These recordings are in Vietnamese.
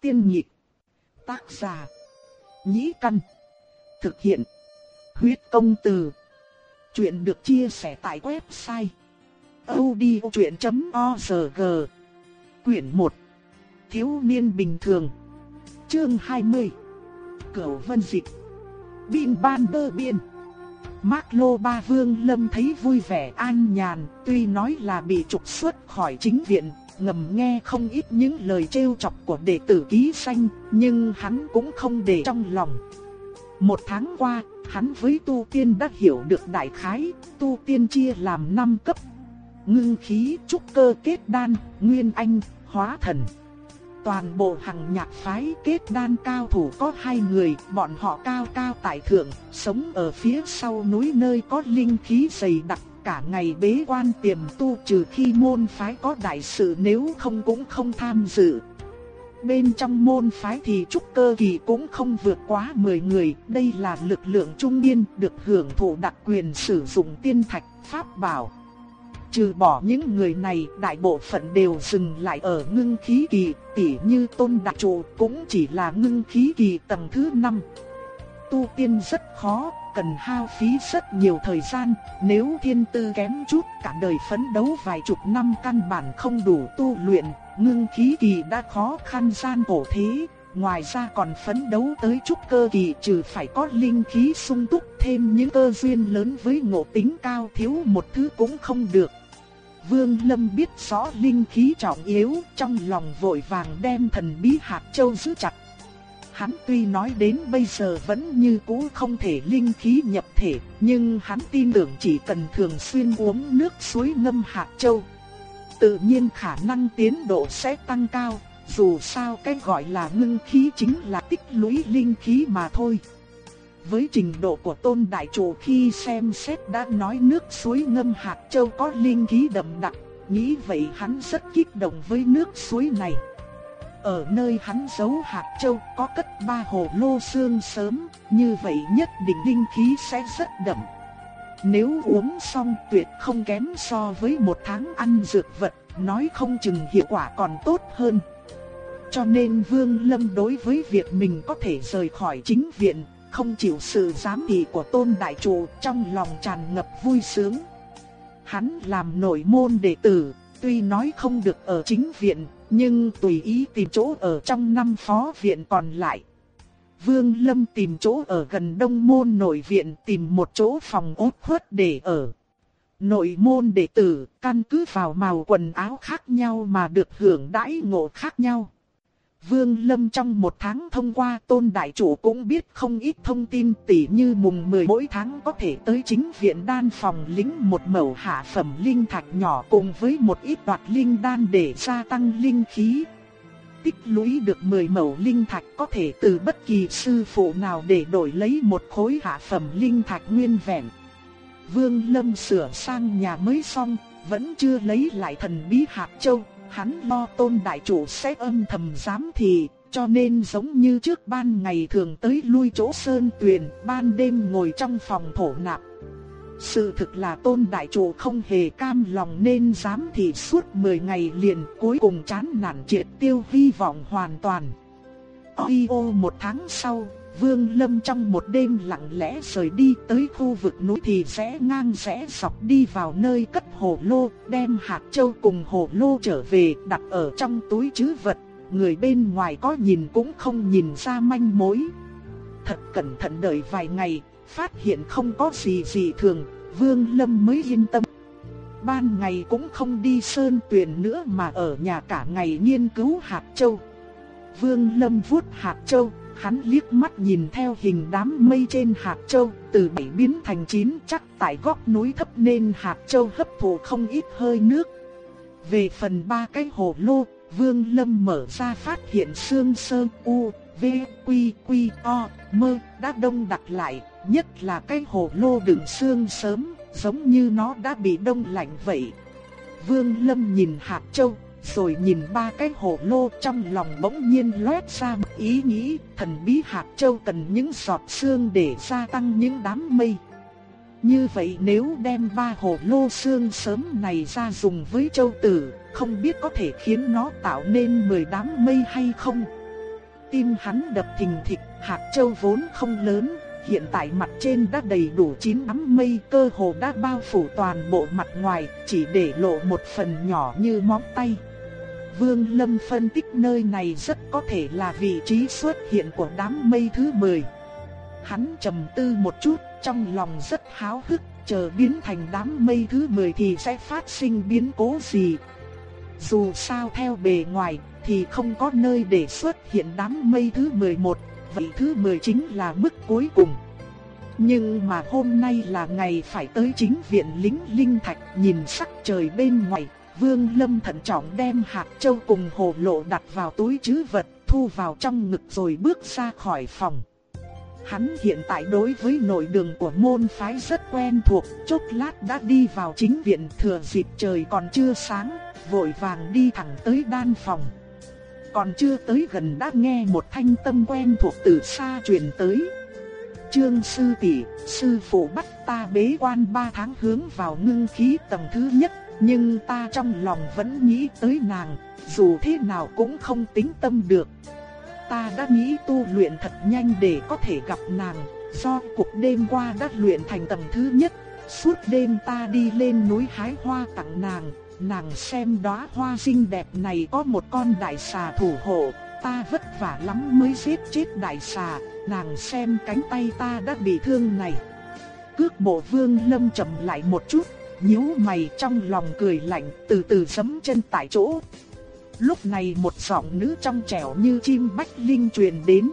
Tiên nhịp. Tác giả. Nhĩ căn. Thực hiện. Huyết công từ. Chuyện được chia sẻ tại website. odchuyện.org Quyển 1. Thiếu niên bình thường. Chương 20. Cửu vân dịch. Bin ban đơ biên. Mark Lô Ba Vương Lâm thấy vui vẻ an nhàn, tuy nói là bị trục xuất khỏi chính viện, ngầm nghe không ít những lời trêu chọc của đệ tử ký xanh, nhưng hắn cũng không để trong lòng. Một tháng qua, hắn với tu tiên đã hiểu được đại khái, tu tiên chia làm 5 cấp. Ngưng khí, trúc cơ kết đan, nguyên anh, hóa thần. Toàn bộ hàng nhạc phái kết đan cao thủ có hai người, bọn họ cao cao tại thượng, sống ở phía sau núi nơi có linh khí dày đặc, cả ngày bế quan tiềm tu trừ khi môn phái có đại sự nếu không cũng không tham dự. Bên trong môn phái thì trúc cơ kỳ cũng không vượt quá 10 người, đây là lực lượng trung niên được hưởng thụ đặc quyền sử dụng tiên thạch, pháp bảo. Trừ bỏ những người này, đại bộ phận đều dừng lại ở ngưng khí kỳ, tỉ như tôn đại trụ cũng chỉ là ngưng khí kỳ tầng thứ 5. Tu tiên rất khó, cần hao phí rất nhiều thời gian, nếu thiên tư kém chút cả đời phấn đấu vài chục năm căn bản không đủ tu luyện, ngưng khí kỳ đã khó khăn gian khổ thế, ngoài ra còn phấn đấu tới chút cơ kỳ trừ phải có linh khí sung túc thêm những cơ duyên lớn với ngộ tính cao thiếu một thứ cũng không được. Vương Lâm biết rõ linh khí trọng yếu, trong lòng vội vàng đem thần bí hạt châu giữ chặt. Hắn tuy nói đến bây giờ vẫn như cũ không thể linh khí nhập thể, nhưng hắn tin tưởng chỉ cần thường xuyên uống nước suối ngâm hạt châu, tự nhiên khả năng tiến độ sẽ tăng cao, dù sao cái gọi là ngưng khí chính là tích lũy linh khí mà thôi. Với trình độ của tôn đại chủ khi xem xét đã nói nước suối ngâm hạt châu có linh khí đậm đặc, nghĩ vậy hắn rất kích động với nước suối này. Ở nơi hắn giấu hạt châu có cất ba hồ lô xương sớm, như vậy nhất định linh khí sẽ rất đậm. Nếu uống xong tuyệt không kém so với một tháng ăn dược vật, nói không chừng hiệu quả còn tốt hơn. Cho nên Vương Lâm đối với việc mình có thể rời khỏi chính viện, không chịu sự giám thị của tôn đại chủ trong lòng tràn ngập vui sướng. Hắn làm nội môn đệ tử, tuy nói không được ở chính viện, nhưng tùy ý tìm chỗ ở trong năm phó viện còn lại. Vương Lâm tìm chỗ ở gần đông môn nội viện tìm một chỗ phòng ốt khuất để ở. Nội môn đệ tử căn cứ vào màu quần áo khác nhau mà được hưởng đãi ngộ khác nhau. Vương Lâm trong một tháng thông qua tôn đại chủ cũng biết không ít thông tin tỉ như mùng 10 mỗi tháng có thể tới chính viện đan phòng lính một mẩu hạ phẩm linh thạch nhỏ cùng với một ít đoạt linh đan để gia tăng linh khí. Tích lũy được 10 mẩu linh thạch có thể từ bất kỳ sư phụ nào để đổi lấy một khối hạ phẩm linh thạch nguyên vẹn. Vương Lâm sửa sang nhà mới xong, vẫn chưa lấy lại thần bí hạt châu, hắn lo tôn đại chủ sẽ âm thầm giám thị, cho nên giống như trước ban ngày thường tới lui chỗ sơn tuyền, ban đêm ngồi trong phòng thổ nạp. Sự thực là tôn đại chủ không hề cam lòng nên dám thị suốt 10 ngày liền cuối cùng chán nản triệt tiêu hy vọng hoàn toàn. ôi ô một tháng sau, Vương Lâm trong một đêm lặng lẽ rời đi tới khu vực núi thì sẽ ngang rẽ dọc đi vào nơi cất hồ lô, đem hạt châu cùng hồ lô trở về đặt ở trong túi trữ vật, người bên ngoài có nhìn cũng không nhìn ra manh mối. Thật cẩn thận đợi vài ngày, phát hiện không có gì gì thường, Vương Lâm mới yên tâm. Ban ngày cũng không đi sơn tuyền nữa mà ở nhà cả ngày nghiên cứu hạt châu. Vương Lâm vuốt hạt châu, hắn liếc mắt nhìn theo hình đám mây trên hạt châu, từ bảy biến thành chín chắc tại góc núi thấp nên hạt châu hấp thụ không ít hơi nước. Về phần ba cái hồ lô, Vương Lâm mở ra phát hiện xương sơn u, v, quy, quy, o, mơ đã đông đặc lại, nhất là cái hồ lô đựng xương sớm, giống như nó đã bị đông lạnh vậy. Vương Lâm nhìn hạt châu, rồi nhìn ba cái hồ lô trong lòng bỗng nhiên lóe ra một ý nghĩ, thần bí hạt châu cần những giọt xương để gia tăng những đám mây. Như vậy nếu đem ba hồ lô xương sớm này ra dùng với châu tử, không biết có thể khiến nó tạo nên 10 đám mây hay không. Tim hắn đập thình thịch, hạt châu vốn không lớn, hiện tại mặt trên đã đầy đủ chín đám mây cơ hồ đã bao phủ toàn bộ mặt ngoài, chỉ để lộ một phần nhỏ như móng tay. Vương Lâm phân tích nơi này rất có thể là vị trí xuất hiện của đám mây thứ 10. Hắn trầm tư một chút, trong lòng rất háo hức, chờ biến thành đám mây thứ 10 thì sẽ phát sinh biến cố gì. Dù sao theo bề ngoài thì không có nơi để xuất hiện đám mây thứ 11, vậy thứ 10 chính là mức cuối cùng. Nhưng mà hôm nay là ngày phải tới chính viện lính linh thạch nhìn sắc trời bên ngoài, Vương Lâm thận trọng đem hạt châu cùng hồ lộ đặt vào túi trữ vật, thu vào trong ngực rồi bước ra khỏi phòng. Hắn hiện tại đối với nội đường của môn phái rất quen thuộc, chốc lát đã đi vào chính viện thừa dịp trời còn chưa sáng, vội vàng đi thẳng tới đan phòng. Còn chưa tới gần đã nghe một thanh tâm quen thuộc từ xa truyền tới. Trương sư tỷ, sư phụ bắt ta bế quan 3 tháng hướng vào ngưng khí tầng thứ nhất, nhưng ta trong lòng vẫn nghĩ tới nàng, dù thế nào cũng không tính tâm được. Ta đã nghĩ tu luyện thật nhanh để có thể gặp nàng, do cuộc đêm qua đã luyện thành tầng thứ nhất, suốt đêm ta đi lên núi hái hoa tặng nàng, nàng xem đóa hoa xinh đẹp này có một con đại xà thủ hộ, ta vất vả lắm mới giết chết đại xà, nàng xem cánh tay ta đã bị thương này. Cước bộ vương lâm chậm lại một chút, nhíu mày trong lòng cười lạnh, từ từ giẫm chân tại chỗ. Lúc này một giọng nữ trong trẻo như chim bách linh truyền đến.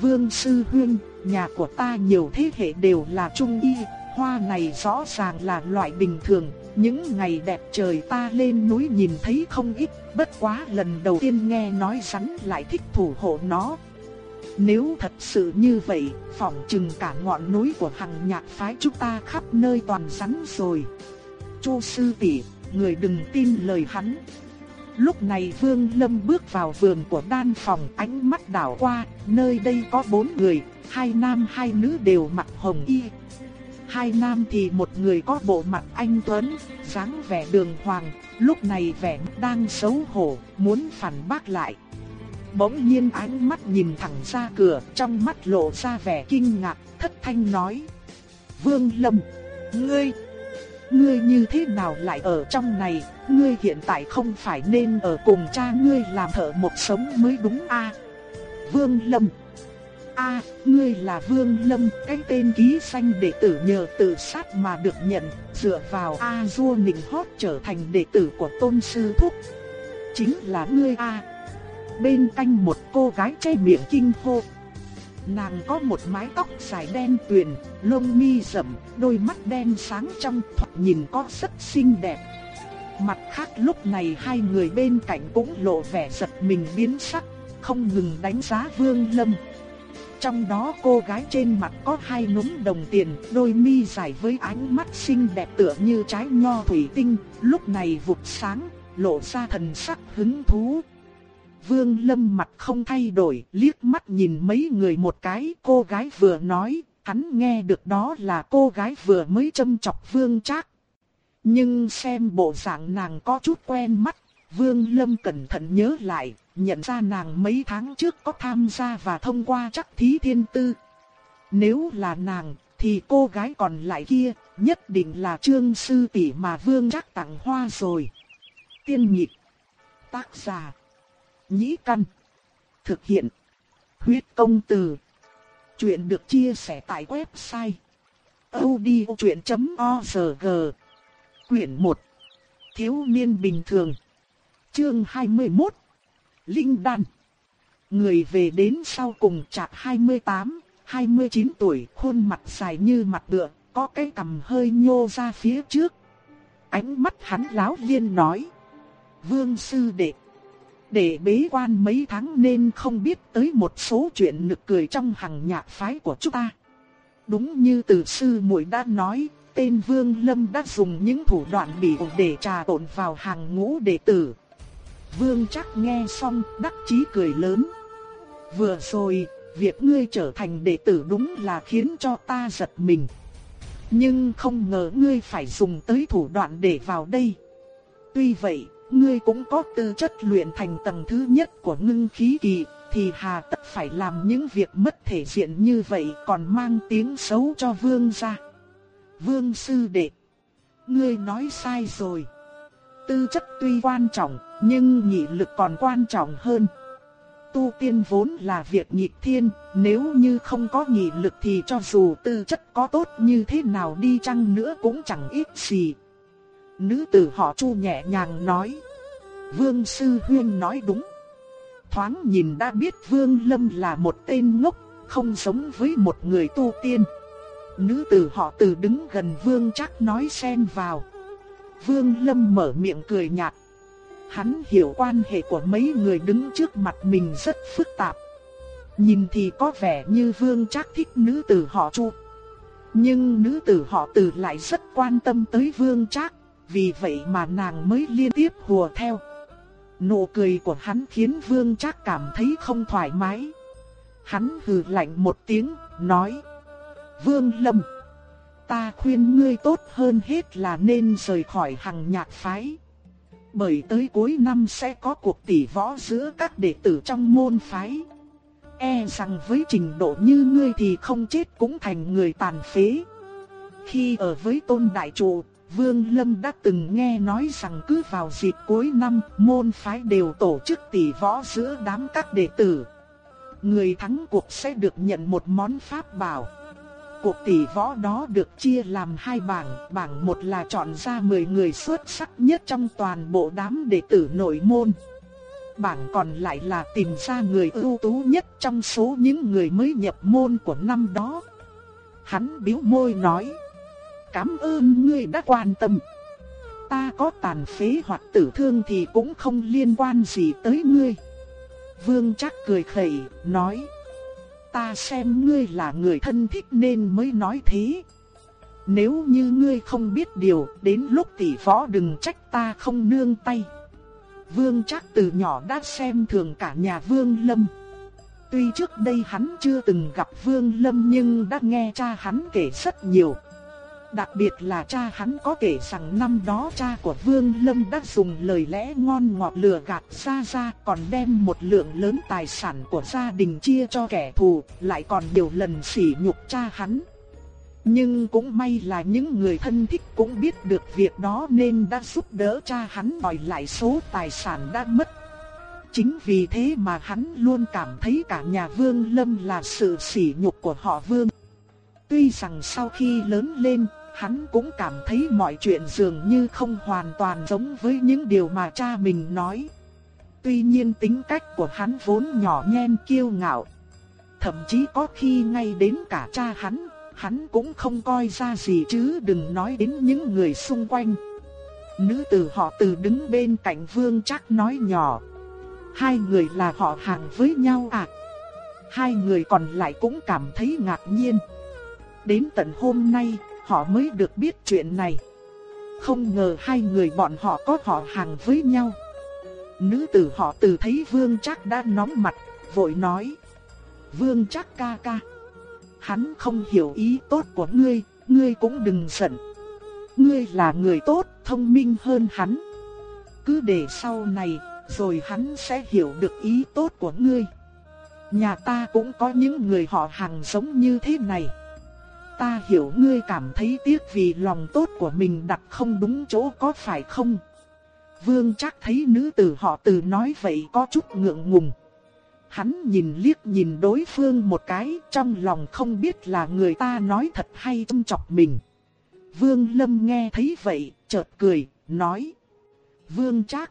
Vương sư huynh, nhà của ta nhiều thế hệ đều là trung y, hoa này rõ ràng là loại bình thường, những ngày đẹp trời ta lên núi nhìn thấy không ít, bất quá lần đầu tiên nghe nói rắn lại thích thủ hộ nó. Nếu thật sự như vậy, phỏng chừng cả ngọn núi của hằng nhạc phái chúng ta khắp nơi toàn rắn rồi. Chu sư tỷ, người đừng tin lời hắn. Lúc này Vương Lâm bước vào vườn của đan phòng ánh mắt đảo qua, nơi đây có bốn người, hai nam hai nữ đều mặc hồng y, Hai nam thì một người có bộ mặt anh tuấn, dáng vẻ đường hoàng, lúc này vẻ đang xấu hổ, muốn phản bác lại. Bỗng nhiên ánh mắt nhìn thẳng ra cửa, trong mắt lộ ra vẻ kinh ngạc, thất thanh nói: "Vương Lâm, ngươi, ngươi như thế nào lại ở trong này? Ngươi hiện tại không phải nên ở cùng cha ngươi làm thợ một sống mới đúng a?" Vương Lâm A, ngươi là Vương Lâm, cái tên ký danh đệ tử nhờ tự sát mà được nhận, dựa vào A Du Nịnh Hót trở thành đệ tử của tôn sư thúc. Chính là ngươi A. Bên cạnh một cô gái che miệng kinh hô. Nàng có một mái tóc dài đen tuyền, lông mi rậm, đôi mắt đen sáng trong, thoạt nhìn có rất xinh đẹp. Mặt khác lúc này hai người bên cạnh cũng lộ vẻ giật mình biến sắc, không ngừng đánh giá Vương Lâm. Trong đó cô gái trên mặt có hai núm đồng tiền, đôi mi dài với ánh mắt xinh đẹp tựa như trái nho thủy tinh, lúc này vụt sáng, lộ ra thần sắc hứng thú. Vương Lâm mặt không thay đổi, liếc mắt nhìn mấy người một cái, cô gái vừa nói, hắn nghe được đó là cô gái vừa mới châm chọc Vương Trác. Nhưng xem bộ dạng nàng có chút quen mắt, Vương Lâm cẩn thận nhớ lại, nhận ra nàng mấy tháng trước có tham gia và thông qua chắc thí thiên tư. Nếu là nàng, thì cô gái còn lại kia, nhất định là trương sư tỷ mà vương Trác tặng hoa rồi. Tiên nhịp, tác giả, nhĩ căn, thực hiện, huyết công từ. Chuyện được chia sẻ tại website odchuyện.org Quyển 1 Thiếu niên bình thường Chương 21 Linh Đan. Người về đến sau cùng chạc 28, 29 tuổi, khuôn mặt dài như mặt đựa, có cái cằm hơi nhô ra phía trước. Ánh mắt hắn láo liên nói. Vương sư đệ. Để bế quan mấy tháng nên không biết tới một số chuyện nực cười trong hàng nhạc phái của chúng ta. Đúng như từ sư muội đã nói, tên Vương Lâm đã dùng những thủ đoạn bị ổn để trà tổn vào hàng ngũ đệ tử. Vương chắc nghe xong đắc chí cười lớn. Vừa rồi, việc ngươi trở thành đệ tử đúng là khiến cho ta giật mình. Nhưng không ngờ ngươi phải dùng tới thủ đoạn để vào đây. Tuy vậy, ngươi cũng có tư chất luyện thành tầng thứ nhất của ngưng khí kỳ, thì hà tất phải làm những việc mất thể diện như vậy còn mang tiếng xấu cho vương gia. Vương sư đệ, ngươi nói sai rồi. Tư chất tuy quan trọng, nhưng nhị lực còn quan trọng hơn. Tu tiên vốn là việc nhịp thiên, nếu như không có nhị lực thì cho dù tư chất có tốt như thế nào đi chăng nữa cũng chẳng ít gì. Nữ tử họ chu nhẹ nhàng nói. Vương Sư Huyên nói đúng. Thoáng nhìn đã biết Vương Lâm là một tên ngốc, không giống với một người tu tiên. Nữ tử họ từ đứng gần Vương chắc nói xen vào. Vương Lâm mở miệng cười nhạt. Hắn hiểu quan hệ của mấy người đứng trước mặt mình rất phức tạp. Nhìn thì có vẻ như Vương chắc thích nữ tử họ Chu. Nhưng nữ tử họ Từ lại rất quan tâm tới Vương Trác, vì vậy mà nàng mới liên tiếp hùa theo. Nụ cười của hắn khiến Vương Trác cảm thấy không thoải mái. Hắn hừ lạnh một tiếng, nói: "Vương Lâm, ta khuyên ngươi tốt hơn hết là nên rời khỏi Hằng Nhạc phái. Bởi tới cuối năm sẽ có cuộc tỷ võ giữa các đệ tử trong môn phái." E rằng với trình độ như ngươi thì không chết cũng thành người tàn phế. Khi ở với tôn đại trụ, Vương Lâm đã từng nghe nói rằng cứ vào dịp cuối năm, môn phái đều tổ chức tỷ võ giữa đám các đệ tử. Người thắng cuộc sẽ được nhận một món pháp bảo. Cuộc tỷ võ đó được chia làm hai bảng, bảng một là chọn ra 10 người xuất sắc nhất trong toàn bộ đám đệ tử nội môn. Bảng còn lại là tìm ra người ưu tú nhất trong số những người mới nhập môn của năm đó. Hắn biếu môi nói cảm ơn ngươi đã quan tâm. Ta có tàn phế hoặc tử thương thì cũng không liên quan gì tới ngươi. Vương chắc cười khẩy, nói. Ta xem ngươi là người thân thích nên mới nói thế. Nếu như ngươi không biết điều, đến lúc tỷ võ đừng trách ta không nương tay. Vương chắc từ nhỏ đã xem thường cả nhà Vương Lâm. Tuy trước đây hắn chưa từng gặp Vương Lâm nhưng đã nghe cha hắn kể rất nhiều. Đặc biệt là cha hắn có kể rằng năm đó cha của Vương Lâm đã dùng lời lẽ ngon ngọt lừa gạt xa ra còn đem một lượng lớn tài sản của gia đình chia cho kẻ thù, lại còn nhiều lần sỉ nhục cha hắn. Nhưng cũng may là những người thân thích cũng biết được việc đó nên đã giúp đỡ cha hắn đòi lại số tài sản đã mất. Chính vì thế mà hắn luôn cảm thấy cả nhà Vương Lâm là sự sỉ nhục của họ Vương. Tuy rằng sau khi lớn lên, hắn cũng cảm thấy mọi chuyện dường như không hoàn toàn giống với những điều mà cha mình nói. Tuy nhiên tính cách của hắn vốn nhỏ nhen kiêu ngạo. Thậm chí có khi ngay đến cả cha hắn, hắn cũng không coi ra gì chứ đừng nói đến những người xung quanh. Nữ tử họ từ đứng bên cạnh vương chắc nói nhỏ. Hai người là họ hàng với nhau à? Hai người còn lại cũng cảm thấy ngạc nhiên. Đến tận hôm nay, họ mới được biết chuyện này. Không ngờ hai người bọn họ có họ hàng với nhau. Nữ tử họ từ thấy vương chắc đã nóng mặt, vội nói. Vương chắc ca ca. Hắn không hiểu ý tốt của ngươi, ngươi cũng đừng giận. Ngươi là người tốt, thông minh hơn hắn. Cứ để sau này, rồi hắn sẽ hiểu được ý tốt của ngươi. Nhà ta cũng có những người họ hàng giống như thế này ta hiểu ngươi cảm thấy tiếc vì lòng tốt của mình đặt không đúng chỗ có phải không? Vương chắc thấy nữ tử họ từ nói vậy có chút ngượng ngùng. Hắn nhìn liếc nhìn đối phương một cái trong lòng không biết là người ta nói thật hay châm chọc mình. Vương Lâm nghe thấy vậy, chợt cười, nói. Vương chắc,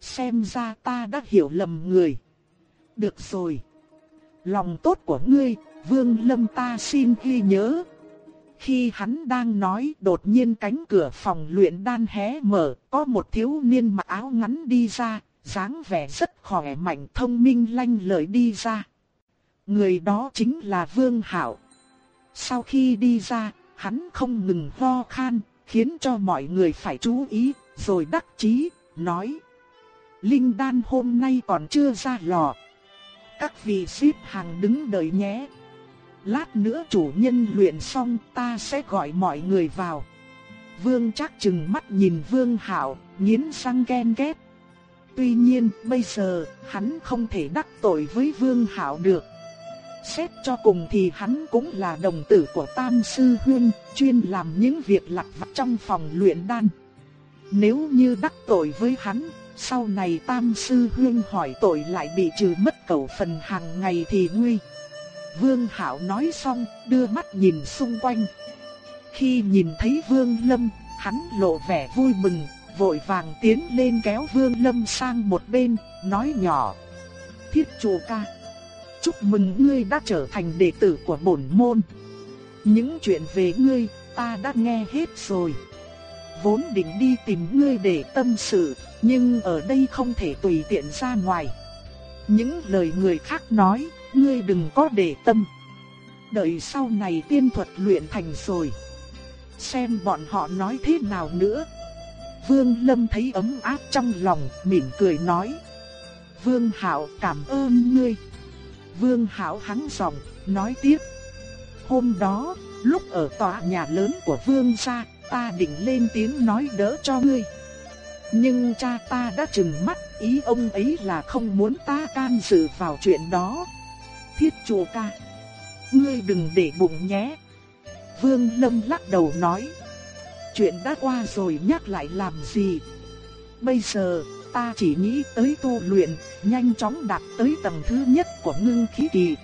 xem ra ta đã hiểu lầm người. Được rồi. Lòng tốt của ngươi, Vương Lâm ta xin ghi nhớ. Khi hắn đang nói đột nhiên cánh cửa phòng luyện đan hé mở, có một thiếu niên mặc áo ngắn đi ra, dáng vẻ rất khỏe mạnh thông minh lanh lợi đi ra. Người đó chính là Vương Hạo. Sau khi đi ra, hắn không ngừng ho khan, khiến cho mọi người phải chú ý, rồi đắc chí, nói. Linh đan hôm nay còn chưa ra lò. Các vị xếp hàng đứng đợi nhé. Lát nữa chủ nhân luyện xong ta sẽ gọi mọi người vào. Vương chắc chừng mắt nhìn Vương hảo nghiến răng ghen ghét. Tuy nhiên, bây giờ, hắn không thể đắc tội với Vương hảo được. Xét cho cùng thì hắn cũng là đồng tử của Tam Sư Huyên, chuyên làm những việc lặt vặt trong phòng luyện đan. Nếu như đắc tội với hắn, sau này Tam Sư Huyên hỏi tội lại bị trừ mất cầu phần hàng ngày thì nguy. Vương Hạo nói xong, đưa mắt nhìn xung quanh. Khi nhìn thấy Vương Lâm, hắn lộ vẻ vui mừng, vội vàng tiến lên kéo Vương Lâm sang một bên, nói nhỏ. Thiết chủ ca, chúc mừng ngươi đã trở thành đệ tử của bổn môn. Những chuyện về ngươi, ta đã nghe hết rồi. Vốn định đi tìm ngươi để tâm sự, nhưng ở đây không thể tùy tiện ra ngoài. Những lời người khác nói, ngươi đừng có để tâm. Đợi sau này tiên thuật luyện thành rồi. Xem bọn họ nói thế nào nữa. Vương Lâm thấy ấm áp trong lòng, mỉm cười nói. Vương Hạo cảm ơn ngươi. Vương Hạo hắng giọng, nói tiếp. Hôm đó, lúc ở tòa nhà lớn của Vương gia, ta định lên tiếng nói đỡ cho ngươi. Nhưng cha ta đã trừng mắt, ý ông ấy là không muốn ta can dự vào chuyện đó. Thiết chủ ca, ngươi đừng để bụng nhé. Vương Lâm lắc đầu nói. Chuyện đã qua rồi nhắc lại làm gì? Bây giờ, ta chỉ nghĩ tới tu luyện, nhanh chóng đạt tới tầng thứ nhất của ngưng khí kỳ.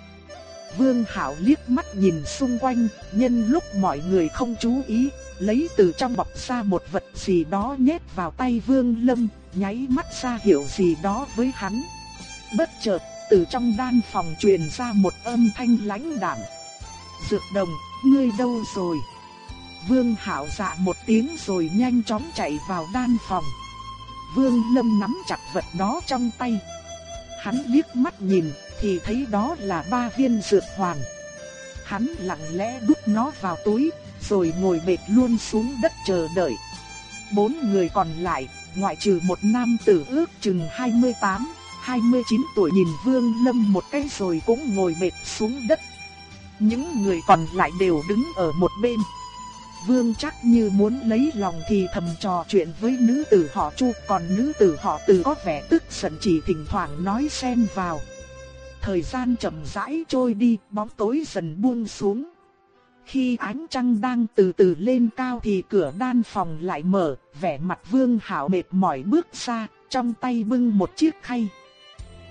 Vương Hạo liếc mắt nhìn xung quanh, nhân lúc mọi người không chú ý, lấy từ trong bọc ra một vật gì đó nhét vào tay Vương Lâm, nháy mắt ra hiểu gì đó với hắn. Bất chợt, từ trong đan phòng truyền ra một âm thanh lãnh đạm. Dược đồng, ngươi đâu rồi? Vương hảo dạ một tiếng rồi nhanh chóng chạy vào đan phòng. Vương Lâm nắm chặt vật đó trong tay. Hắn liếc mắt nhìn thì thấy đó là ba viên dược hoàn. Hắn lặng lẽ đút nó vào túi, rồi ngồi bệt luôn xuống đất chờ đợi. Bốn người còn lại, ngoại trừ một nam tử ước chừng 28, 29 tuổi nhìn Vương Lâm một cái rồi cũng ngồi bệt xuống đất. Những người còn lại đều đứng ở một bên. Vương chắc như muốn lấy lòng thì thầm trò chuyện với nữ tử họ Chu, còn nữ tử họ Từ có vẻ tức giận chỉ thỉnh thoảng nói xen vào. Thời gian chậm rãi trôi đi, bóng tối dần buông xuống. Khi ánh trăng đang từ từ lên cao thì cửa đan phòng lại mở, vẻ mặt Vương Hạo mệt mỏi bước ra, trong tay bưng một chiếc khay.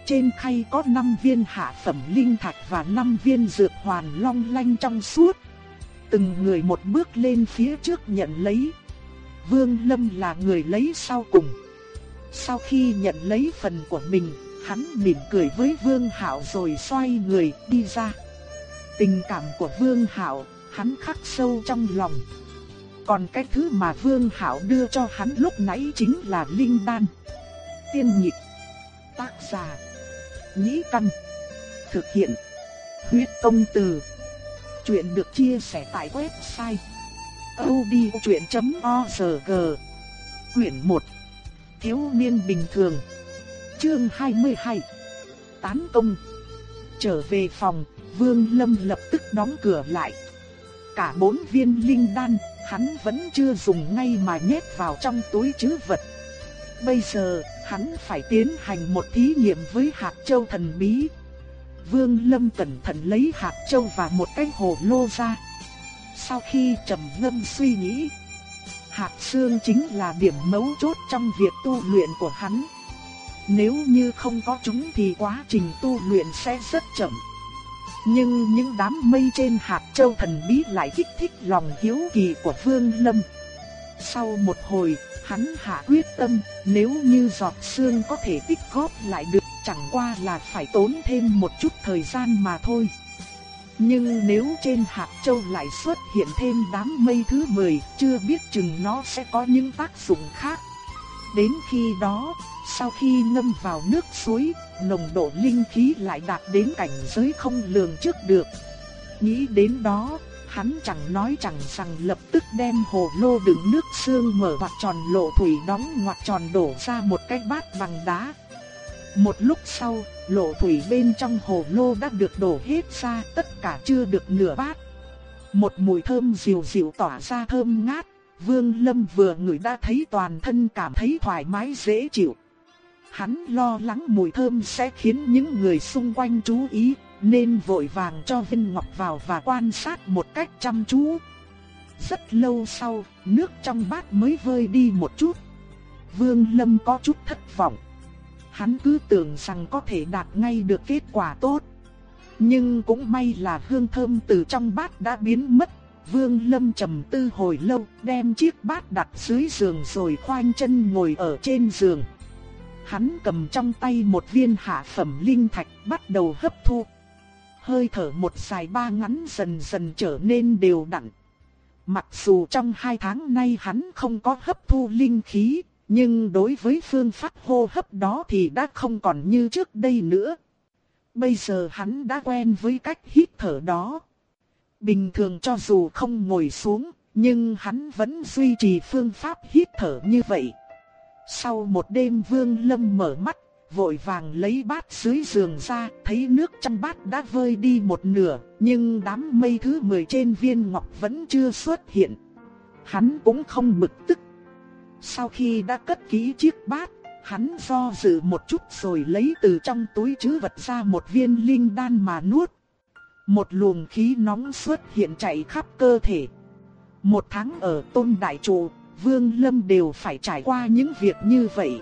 Trên khay có 5 viên hạ phẩm linh thạch và 5 viên dược hoàn long lanh trong suốt. Từng người một bước lên phía trước nhận lấy. Vương Lâm là người lấy sau cùng. Sau khi nhận lấy phần của mình, hắn mỉm cười với Vương Hạo rồi xoay người đi ra. Tình cảm của Vương Hạo, hắn khắc sâu trong lòng. Còn cái thứ mà Vương Hạo đưa cho hắn lúc nãy chính là linh đan. Tiên nhịp, tác giả, nhĩ căn, thực hiện, huyết công từ. Chuyện được chia sẻ tại website odchuyện.org Quyển 1 Thiếu niên bình thường. Chương 22 Tán công. Trở về phòng, Vương Lâm lập tức đóng cửa lại. Cả bốn viên linh đan, hắn vẫn chưa dùng ngay mà nhét vào trong túi trữ vật. Bây giờ, hắn phải tiến hành một thí nghiệm với hạt châu thần bí. Vương Lâm cẩn thận lấy hạt châu và một cái hồ lô ra. Sau khi trầm ngâm suy nghĩ, hạt xương chính là điểm mấu chốt trong việc tu luyện của hắn. Nếu như không có chúng thì quá trình tu luyện sẽ rất chậm. Nhưng những đám mây trên hạt châu thần bí lại kích thích lòng hiếu kỳ của Vương Lâm. Sau một hồi, hắn hạ quyết tâm, nếu như giọt xương có thể tích góp lại được, chẳng qua là phải tốn thêm một chút thời gian mà thôi. Nhưng nếu trên hạt châu lại xuất hiện thêm đám mây thứ 10, chưa biết chừng nó sẽ có những tác dụng khác. Đến khi đó, sau khi ngâm vào nước suối, nồng độ linh khí lại đạt đến cảnh giới không lường trước được. Nghĩ đến đó, hắn chẳng nói chẳng rằng lập tức đem hồ lô đựng nước xương mở vặt tròn lộ thủy đóng ngoặt tròn đổ ra một cái bát bằng đá. Một lúc sau, lộ thủy bên trong hồ lô đã được đổ hết ra, tất cả chưa được nửa bát. Một mùi thơm dịu dịu tỏa ra thơm ngát, Vương Lâm vừa ngửi đã thấy toàn thân cảm thấy thoải mái dễ chịu. Hắn lo lắng mùi thơm sẽ khiến những người xung quanh chú ý, nên vội vàng cho viên ngọc vào và quan sát một cách chăm chú. Rất lâu sau, nước trong bát mới vơi đi một chút. Vương Lâm có chút thất vọng. Hắn cứ tưởng rằng có thể đạt ngay được kết quả tốt. Nhưng cũng may là hương thơm từ trong bát đã biến mất. Vương Lâm trầm tư hồi lâu, đem chiếc bát đặt dưới giường rồi khoanh chân ngồi ở trên giường. Hắn cầm trong tay một viên hạ phẩm linh thạch bắt đầu hấp thu. Hơi thở một dài ba ngắn dần dần trở nên đều đặn. Mặc dù trong hai tháng nay hắn không có hấp thu linh khí, nhưng đối với phương pháp hô hấp đó thì đã không còn như trước đây nữa. Bây giờ hắn đã quen với cách hít thở đó. Bình thường cho dù không ngồi xuống, nhưng hắn vẫn duy trì phương pháp hít thở như vậy. Sau một đêm Vương Lâm mở mắt, vội vàng lấy bát dưới giường ra, thấy nước trong bát đã vơi đi một nửa, nhưng đám mây thứ 10 trên viên ngọc vẫn chưa xuất hiện. Hắn cũng không bực tức. Sau khi đã cất kỹ chiếc bát, hắn do dự một chút rồi lấy từ trong túi trữ vật ra một viên linh đan mà nuốt. Một luồng khí nóng xuất hiện chạy khắp cơ thể. Một tháng ở tôn đại trụ, Vương Lâm đều phải trải qua những việc như vậy.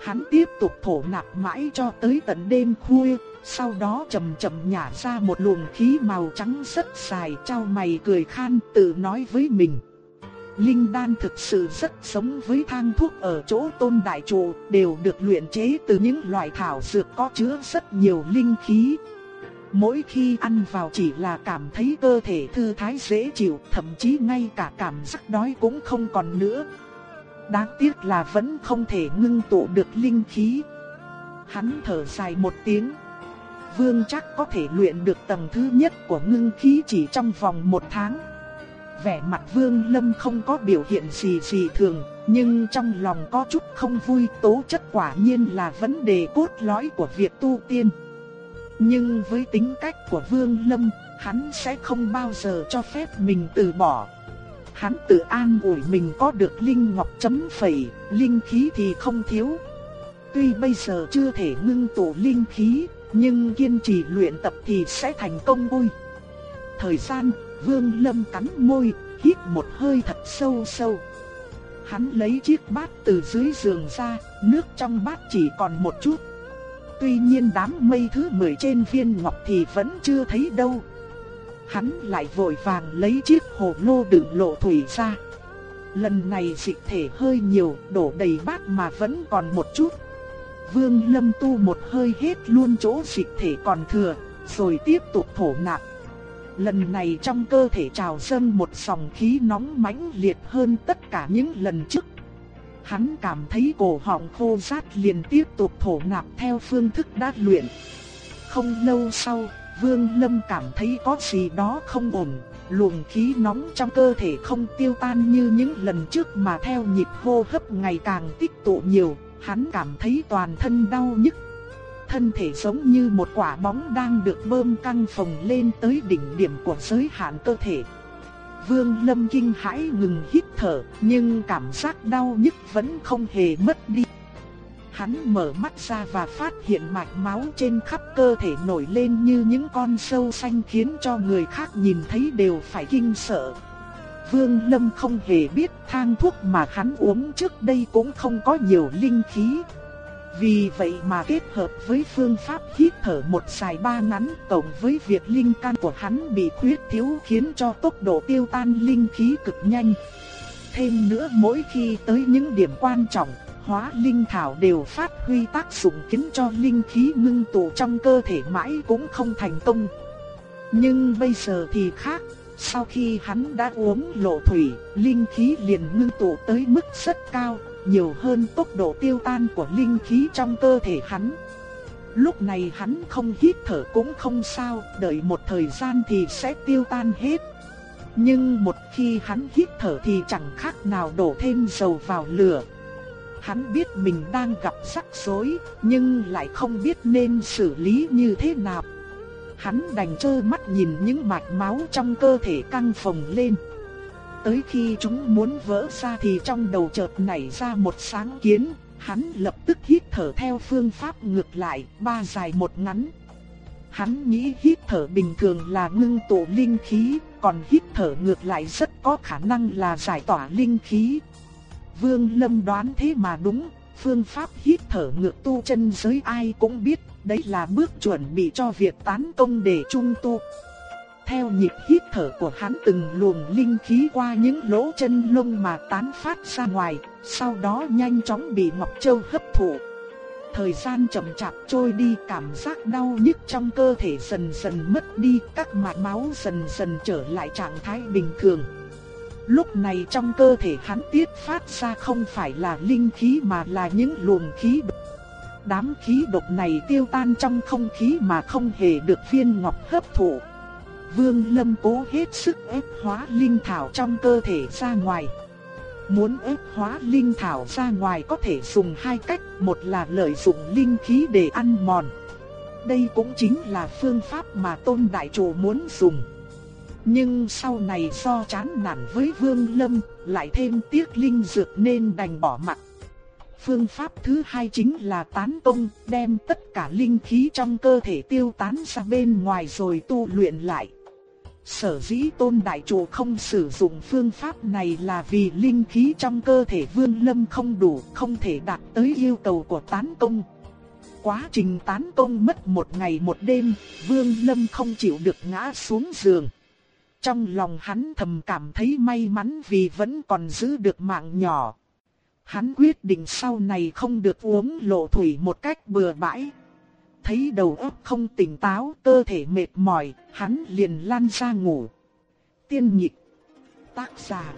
Hắn tiếp tục thổ nạp mãi cho tới tận đêm khuya, sau đó chậm chậm nhả ra một luồng khí màu trắng rất dài, trao mày cười khan tự nói với mình. Linh đan thực sự rất giống với thang thuốc ở chỗ tôn đại trụ, đều được luyện chế từ những loại thảo dược có chứa rất nhiều linh khí. Mỗi khi ăn vào chỉ là cảm thấy cơ thể thư thái dễ chịu, thậm chí ngay cả cảm giác đói cũng không còn nữa. Đáng tiếc là vẫn không thể ngưng tụ được linh khí. Hắn thở dài một tiếng. Vương chắc có thể luyện được tầng thứ nhất của ngưng khí chỉ trong vòng một tháng. Vẻ mặt Vương Lâm không có biểu hiện gì gì thường, nhưng trong lòng có chút không vui tố chất quả nhiên là vấn đề cốt lõi của việc tu tiên. Nhưng với tính cách của Vương Lâm, hắn sẽ không bao giờ cho phép mình từ bỏ. Hắn tự an ủi mình có được linh ngọc chấm phẩy, linh khí thì không thiếu. Tuy bây giờ chưa thể ngưng tụ linh khí, nhưng kiên trì luyện tập thì sẽ thành công vui. Thời gian, Vương Lâm cắn môi, hít một hơi thật sâu sâu. Hắn lấy chiếc bát từ dưới giường ra, nước trong bát chỉ còn một chút. Tuy nhiên đám mây thứ 10 trên viên ngọc thì vẫn chưa thấy đâu. Hắn lại vội vàng lấy chiếc hồ lô đựng lộ thủy ra. Lần này dịch thể hơi nhiều, đổ đầy bát mà vẫn còn một chút. Vương Lâm tu một hơi hết luôn chỗ dịch thể còn thừa, rồi tiếp tục thổ nạp. Lần này trong cơ thể trào dâng một dòng khí nóng mãnh liệt hơn tất cả những lần trước Hắn cảm thấy cổ họng khô rát liền tiếp tục thổ nạp theo phương thức đã luyện. Không lâu sau, Vương Lâm cảm thấy có gì đó không ổn, luồng khí nóng trong cơ thể không tiêu tan như những lần trước mà theo nhịp hô hấp ngày càng tích tụ nhiều, hắn cảm thấy toàn thân đau nhức. Thân thể giống như một quả bóng đang được bơm căng phồng lên tới đỉnh điểm của giới hạn cơ thể. Vương Lâm kinh hãi ngừng hít thở, nhưng cảm giác đau nhức vẫn không hề mất đi. Hắn mở mắt ra và phát hiện mạch máu trên khắp cơ thể nổi lên như những con sâu xanh khiến cho người khác nhìn thấy đều phải kinh sợ. Vương Lâm không hề biết thang thuốc mà hắn uống trước đây cũng không có nhiều linh khí, vì vậy mà kết hợp với phương pháp hít thở một dài ba ngắn cộng với việc linh căn của hắn bị khuyết thiếu khiến cho tốc độ tiêu tan linh khí cực nhanh. Thêm nữa mỗi khi tới những điểm quan trọng, hóa linh thảo đều phát huy tác dụng khiến cho linh khí ngưng tụ trong cơ thể mãi cũng không thành công. Nhưng bây giờ thì khác, sau khi hắn đã uống lộ thủy, linh khí liền ngưng tụ tới mức rất cao, nhiều hơn tốc độ tiêu tan của linh khí trong cơ thể hắn. Lúc này hắn không hít thở cũng không sao, đợi một thời gian thì sẽ tiêu tan hết. Nhưng một khi hắn hít thở thì chẳng khác nào đổ thêm dầu vào lửa. Hắn biết mình đang gặp rắc rối, nhưng lại không biết nên xử lý như thế nào. Hắn đành trơ mắt nhìn những mạch máu trong cơ thể căng phồng lên tới khi chúng muốn vỡ ra thì trong đầu chợt nảy ra một sáng kiến, Hắn lập tức hít thở theo phương pháp ngược lại, ba dài một ngắn. Hắn nghĩ hít thở bình thường là ngưng tụ linh khí, còn hít thở ngược lại rất có khả năng là giải tỏa linh khí. Vương Lâm đoán thế mà đúng, phương pháp hít thở ngược tu chân giới ai cũng biết, đấy là bước chuẩn bị cho việc tán công để trung tu. Theo nhịp hít thở của hắn từng luồng linh khí qua những lỗ chân lông mà tán phát ra ngoài, sau đó nhanh chóng bị Ngọc Châu hấp thụ. Thời gian chậm chạp trôi đi, cảm giác đau nhức trong cơ thể dần dần mất đi, các mạch máu dần dần trở lại trạng thái bình thường. Lúc này trong cơ thể hắn tiết phát ra không phải là linh khí mà là những luồng khí độc. Đám khí độc này tiêu tan trong không khí mà không hề được viên ngọc hấp thụ. Vương Lâm cố hết sức ép hóa linh thảo trong cơ thể ra ngoài. Muốn ép hóa linh thảo ra ngoài có thể dùng hai cách, một là lợi dụng linh khí để ăn mòn. Đây cũng chính là phương pháp mà Tôn Đại Chủ muốn dùng. Nhưng sau này do chán nản với Vương Lâm, lại thêm tiếc linh dược nên đành bỏ mặc Phương pháp thứ hai chính là tán công, đem tất cả linh khí trong cơ thể tiêu tán ra bên ngoài rồi tu luyện lại. Sở dĩ tôn đại chủ không sử dụng phương pháp này là vì linh khí trong cơ thể vương lâm không đủ, không thể đạt tới yêu cầu của tán công. Quá trình tán công mất một ngày một đêm, vương lâm không chịu được ngã xuống giường. Trong lòng hắn thầm cảm thấy may mắn vì vẫn còn giữ được mạng nhỏ. Hắn quyết định sau này không được uống lộ thủy một cách bừa bãi. Thấy đầu óc không tỉnh táo, cơ thể mệt mỏi, hắn liền lăn ra ngủ. Tiên nhịp, tác giả,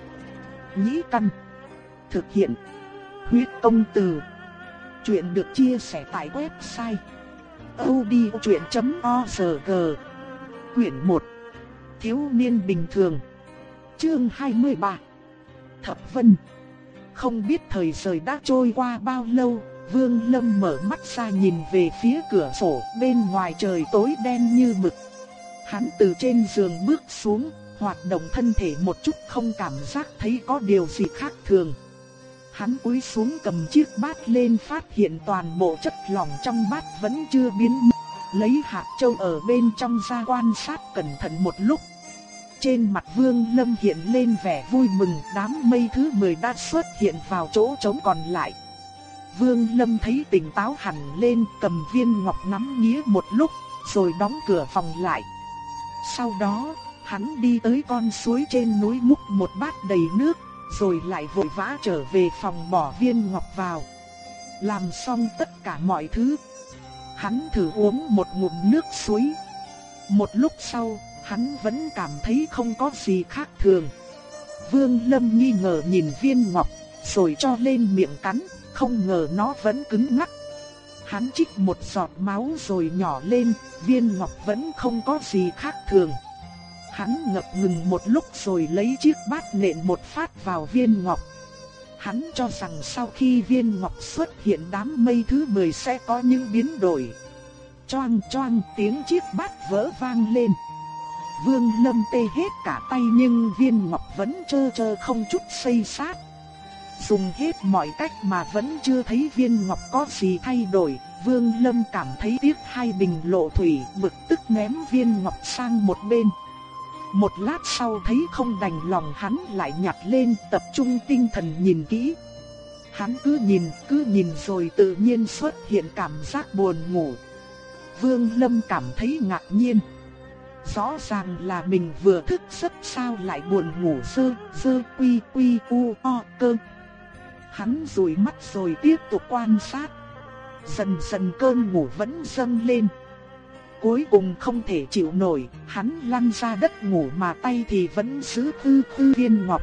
nhĩ căn, thực hiện, huyết công từ. Chuyện được chia sẻ tại website odchuyện.org Quyển 1 Thiếu niên bình thường Chương 23 Thập Vân Không biết thời trời đã trôi qua bao lâu Vương Lâm mở mắt ra nhìn về phía cửa sổ, bên ngoài trời tối đen như mực. Hắn từ trên giường bước xuống, hoạt động thân thể một chút không cảm giác thấy có điều gì khác thường. Hắn cúi xuống cầm chiếc bát lên phát hiện toàn bộ chất lỏng trong bát vẫn chưa biến mất. Lấy hạt châu ở bên trong ra quan sát cẩn thận một lúc. Trên mặt Vương Lâm hiện lên vẻ vui mừng đám mây thứ 10 đã xuất hiện vào chỗ trống còn lại. Vương Lâm thấy tỉnh táo hẳn lên cầm viên ngọc nắm nghĩa một lúc, rồi đóng cửa phòng lại. Sau đó, hắn đi tới con suối trên núi múc một bát đầy nước, rồi lại vội vã trở về phòng bỏ viên ngọc vào. Làm xong tất cả mọi thứ. Hắn thử uống một ngụm nước suối. Một lúc sau, hắn vẫn cảm thấy không có gì khác thường. Vương Lâm nghi ngờ nhìn viên ngọc, rồi cho lên miệng cắn, không ngờ nó vẫn cứng ngắc. Hắn chích một giọt máu rồi nhỏ lên, viên ngọc vẫn không có gì khác thường. Hắn ngập ngừng một lúc rồi lấy chiếc bát nện một phát vào viên ngọc. Hắn cho rằng sau khi viên ngọc xuất hiện đám mây thứ 10 sẽ có những biến đổi. Choang choang tiếng chiếc bát vỡ vang lên. Vương Lâm tê hết cả tay nhưng viên ngọc vẫn chơ chơ không chút xây sát. Dùng hết mọi cách mà vẫn chưa thấy viên ngọc có gì thay đổi, Vương Lâm cảm thấy tiếc hai bình lộ thủy, bực tức ném viên ngọc sang một bên. Một lát sau thấy không đành lòng hắn lại nhặt lên tập trung tinh thần nhìn kỹ. Hắn cứ nhìn, cứ nhìn rồi tự nhiên xuất hiện cảm giác buồn ngủ. Vương Lâm cảm thấy ngạc nhiên. Rõ ràng là mình vừa thức giấc sao lại buồn ngủ sơ, sơ quy quy u o cơ. Hắn rủi mắt rồi tiếp tục quan sát. Dần dần cơn ngủ vẫn dâng lên. Cuối cùng không thể chịu nổi, hắn lăn ra đất ngủ mà tay thì vẫn giữ tư tư viên ngọc.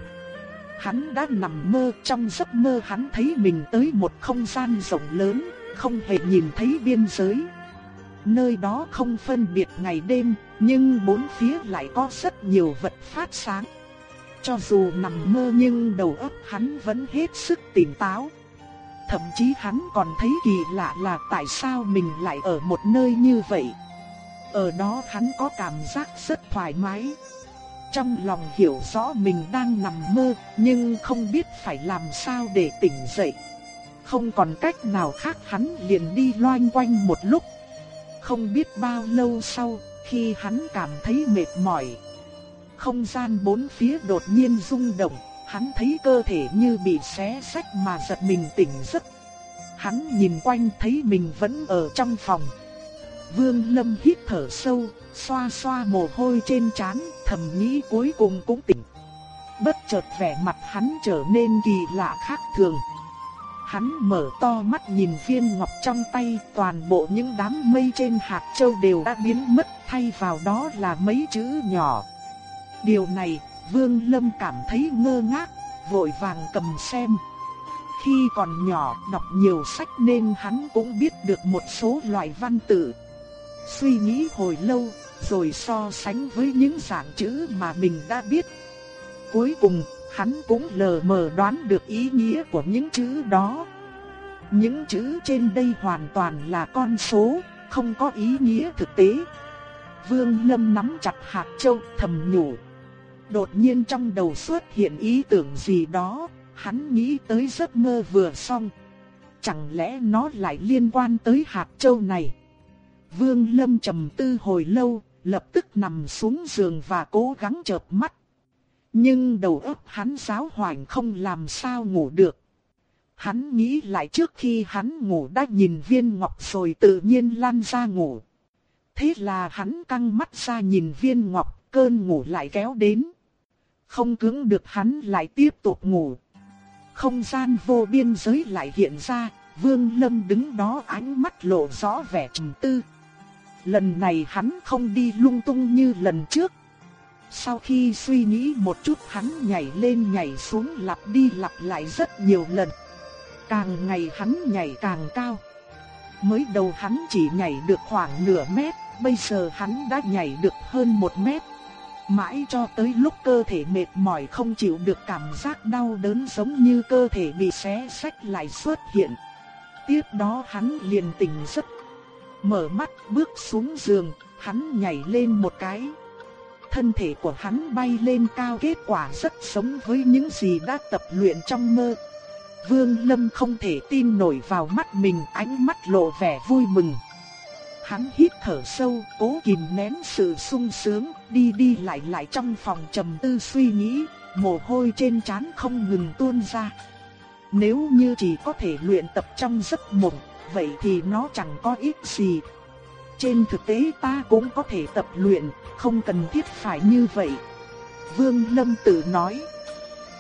Hắn đã nằm mơ, trong giấc mơ hắn thấy mình tới một không gian rộng lớn, không hề nhìn thấy biên giới. Nơi đó không phân biệt ngày đêm, nhưng bốn phía lại có rất nhiều vật phát sáng. Cho dù nằm mơ nhưng đầu óc hắn vẫn hết sức tỉnh táo. Thậm chí hắn còn thấy kỳ lạ là tại sao mình lại ở một nơi như vậy. Ở đó hắn có cảm giác rất thoải mái. Trong lòng hiểu rõ mình đang nằm mơ, nhưng không biết phải làm sao để tỉnh dậy. Không còn cách nào khác hắn liền đi loanh quanh một lúc. Không biết bao lâu sau, khi hắn cảm thấy mệt mỏi, không gian bốn phía đột nhiên rung động, hắn thấy cơ thể như bị xé sách mà giật mình tỉnh giấc. Hắn nhìn quanh thấy mình vẫn ở trong phòng. Vương Lâm hít thở sâu, xoa xoa mồ hôi trên trán, thầm nghĩ cuối cùng cũng tỉnh. Bất chợt vẻ mặt hắn trở nên kỳ lạ khác thường. Hắn mở to mắt nhìn viên ngọc trong tay, toàn bộ những đám mây trên hạt châu đều đã biến mất, thay vào đó là mấy chữ nhỏ. Điều này, Vương Lâm cảm thấy ngơ ngác, vội vàng cầm xem. Khi còn nhỏ đọc nhiều sách nên hắn cũng biết được một số loại văn tự. Suy nghĩ hồi lâu, rồi so sánh với những dạng chữ mà mình đã biết. Cuối cùng, hắn cũng lờ mờ đoán được ý nghĩa của những chữ đó. Những chữ trên đây hoàn toàn là con số, không có ý nghĩa thực tế. Vương Lâm nắm chặt hạt châu thầm nhủ. Đột nhiên trong đầu xuất hiện ý tưởng gì đó, hắn nghĩ tới giấc mơ vừa xong. Chẳng lẽ nó lại liên quan tới hạt châu này? Vương Lâm trầm tư hồi lâu, lập tức nằm xuống giường và cố gắng chợp mắt. Nhưng đầu óc hắn giáo hoảng không làm sao ngủ được. Hắn nghĩ lại trước khi hắn ngủ đã nhìn viên ngọc rồi tự nhiên lăn ra ngủ. Thế là hắn căng mắt ra nhìn viên ngọc, cơn ngủ lại kéo đến. Không cứng được hắn lại tiếp tục ngủ. Không gian vô biên giới lại hiện ra, Vương Lâm đứng đó ánh mắt lộ rõ vẻ trầm tư. Lần này hắn không đi lung tung như lần trước. Sau khi suy nghĩ một chút hắn nhảy lên nhảy xuống lặp đi lặp lại rất nhiều lần. Càng ngày hắn nhảy càng cao. Mới đầu hắn chỉ nhảy được khoảng nửa mét, bây giờ hắn đã nhảy được hơn một mét. Mãi cho tới lúc cơ thể mệt mỏi không chịu được cảm giác đau đớn giống như cơ thể bị xé sách lại xuất hiện. Tiếp đó hắn liền tỉnh giấc. Mở mắt bước xuống giường, hắn nhảy lên một cái. Thân thể của hắn bay lên cao kết quả rất giống với những gì đã tập luyện trong mơ. Vương Lâm không thể tin nổi vào mắt mình ánh mắt lộ vẻ vui mừng. Hắn hít thở sâu, cố kìm nén sự sung sướng, đi đi lại lại trong phòng trầm tư suy nghĩ, mồ hôi trên trán không ngừng tuôn ra. Nếu như chỉ có thể luyện tập trong giấc mộng, vậy thì nó chẳng có ích gì. Trên thực tế ta cũng có thể tập luyện, không cần thiết phải như vậy. Vương Lâm tự nói.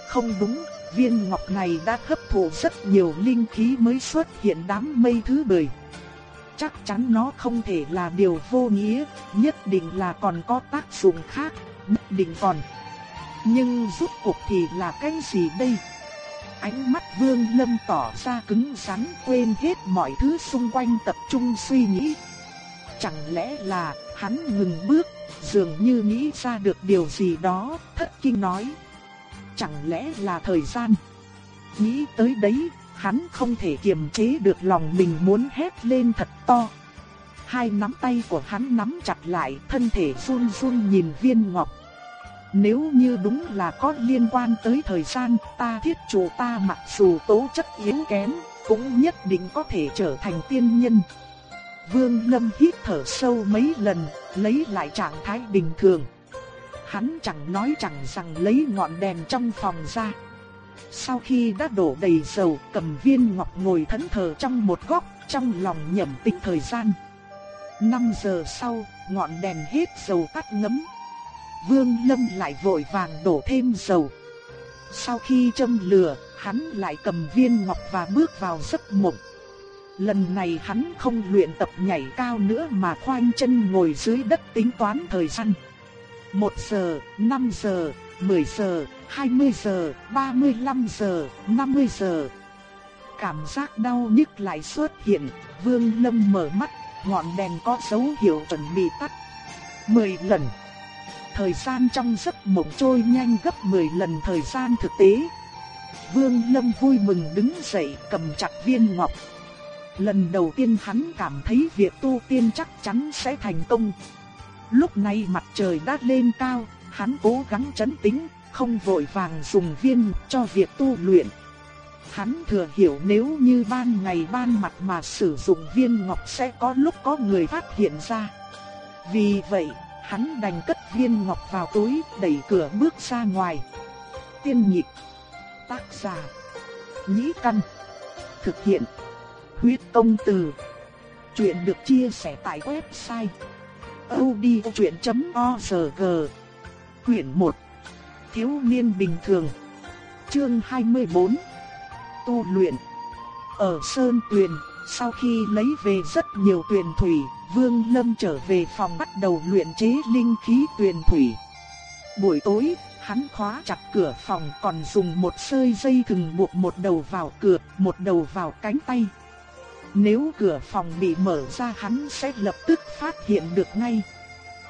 Không đúng, viên ngọc này đã hấp thụ rất nhiều linh khí mới xuất hiện đám mây thứ bời chắc chắn nó không thể là điều vô nghĩa, nhất định là còn có tác dụng khác, nhất định còn. Nhưng rút cuộc thì là cái gì đây? Ánh mắt Vương Lâm tỏ ra cứng rắn, quên hết mọi thứ xung quanh tập trung suy nghĩ. Chẳng lẽ là hắn ngừng bước, dường như nghĩ ra được điều gì đó, thất kinh nói. Chẳng lẽ là thời gian? Nghĩ tới đấy, hắn không thể kiềm chế được lòng mình muốn hét lên thật to. Hai nắm tay của hắn nắm chặt lại, thân thể run run nhìn viên ngọc. Nếu như đúng là có liên quan tới thời gian, ta thiết chủ ta mặc dù tố chất yếu kém, cũng nhất định có thể trở thành tiên nhân. Vương Lâm hít thở sâu mấy lần, lấy lại trạng thái bình thường. Hắn chẳng nói chẳng rằng lấy ngọn đèn trong phòng ra. Sau khi đã đổ đầy dầu, cầm viên ngọc ngồi thẫn thờ trong một góc, trong lòng nhẩm tính thời gian. 5 giờ sau, ngọn đèn hết dầu tắt ngấm. Vương Lâm lại vội vàng đổ thêm dầu. Sau khi châm lửa, hắn lại cầm viên ngọc và bước vào giấc mộng. Lần này hắn không luyện tập nhảy cao nữa mà khoanh chân ngồi dưới đất tính toán thời gian. 1 giờ, 5 giờ, 10 giờ, 20 giờ, 35 giờ, 50 giờ. Cảm giác đau nhức lại xuất hiện, Vương Lâm mở mắt, ngọn đèn có dấu hiệu chuẩn bị tắt. 10 lần. Thời gian trong giấc mộng trôi nhanh gấp 10 lần thời gian thực tế. Vương Lâm vui mừng đứng dậy cầm chặt viên ngọc. Lần đầu tiên hắn cảm thấy việc tu tiên chắc chắn sẽ thành công. Lúc này mặt trời đã lên cao, hắn cố gắng chấn tĩnh, không vội vàng dùng viên cho việc tu luyện. Hắn thừa hiểu nếu như ban ngày ban mặt mà sử dụng viên ngọc sẽ có lúc có người phát hiện ra. Vì vậy, hắn đành cất viên ngọc vào túi, đẩy cửa bước ra ngoài. Tiên nhịp, tác giả, nhĩ căn, thực hiện, huyết công từ. Chuyện được chia sẻ tại website odchuyện.org Quyển 1 Thiếu niên bình thường Chương 24 Tu luyện Ở Sơn Tuyền, sau khi lấy về rất nhiều tuyền thủy, Vương Lâm trở về phòng bắt đầu luyện chế linh khí tuyền thủy. Buổi tối, hắn khóa chặt cửa phòng còn dùng một sợi dây thừng buộc một đầu vào cửa, một đầu vào cánh tay. Nếu cửa phòng bị mở ra hắn sẽ lập tức phát hiện được ngay.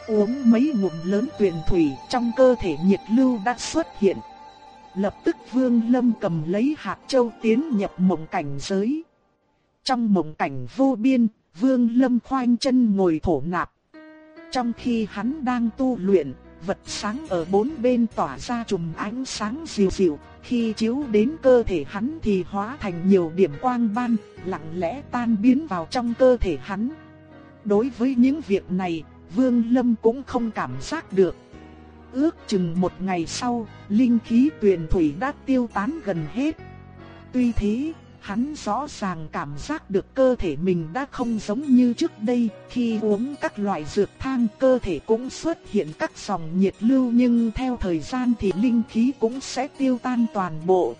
Uống mấy ngụm lớn tuyền thủy trong cơ thể nhiệt lưu đã xuất hiện. Lập tức Vương Lâm cầm lấy hạt châu tiến nhập mộng cảnh giới. Trong mộng cảnh vô biên, Vương Lâm khoanh chân ngồi thổ nạp. Trong khi hắn đang tu luyện, vật sáng ở bốn bên tỏa ra chùm ánh sáng dịu dịu, khi chiếu đến cơ thể hắn thì hóa thành nhiều điểm quang ban, lặng lẽ tan biến vào trong cơ thể hắn. Đối với những việc này, Vương Lâm cũng không cảm giác được. Ước chừng một ngày sau, linh khí tuyền thủy đã tiêu tán gần hết. Tuy thế, hắn rõ ràng cảm giác được cơ thể mình đã không giống như trước đây, khi uống các loại dược thang cơ thể cũng xuất hiện các dòng nhiệt lưu nhưng theo thời gian thì linh khí cũng sẽ tiêu tan toàn bộ.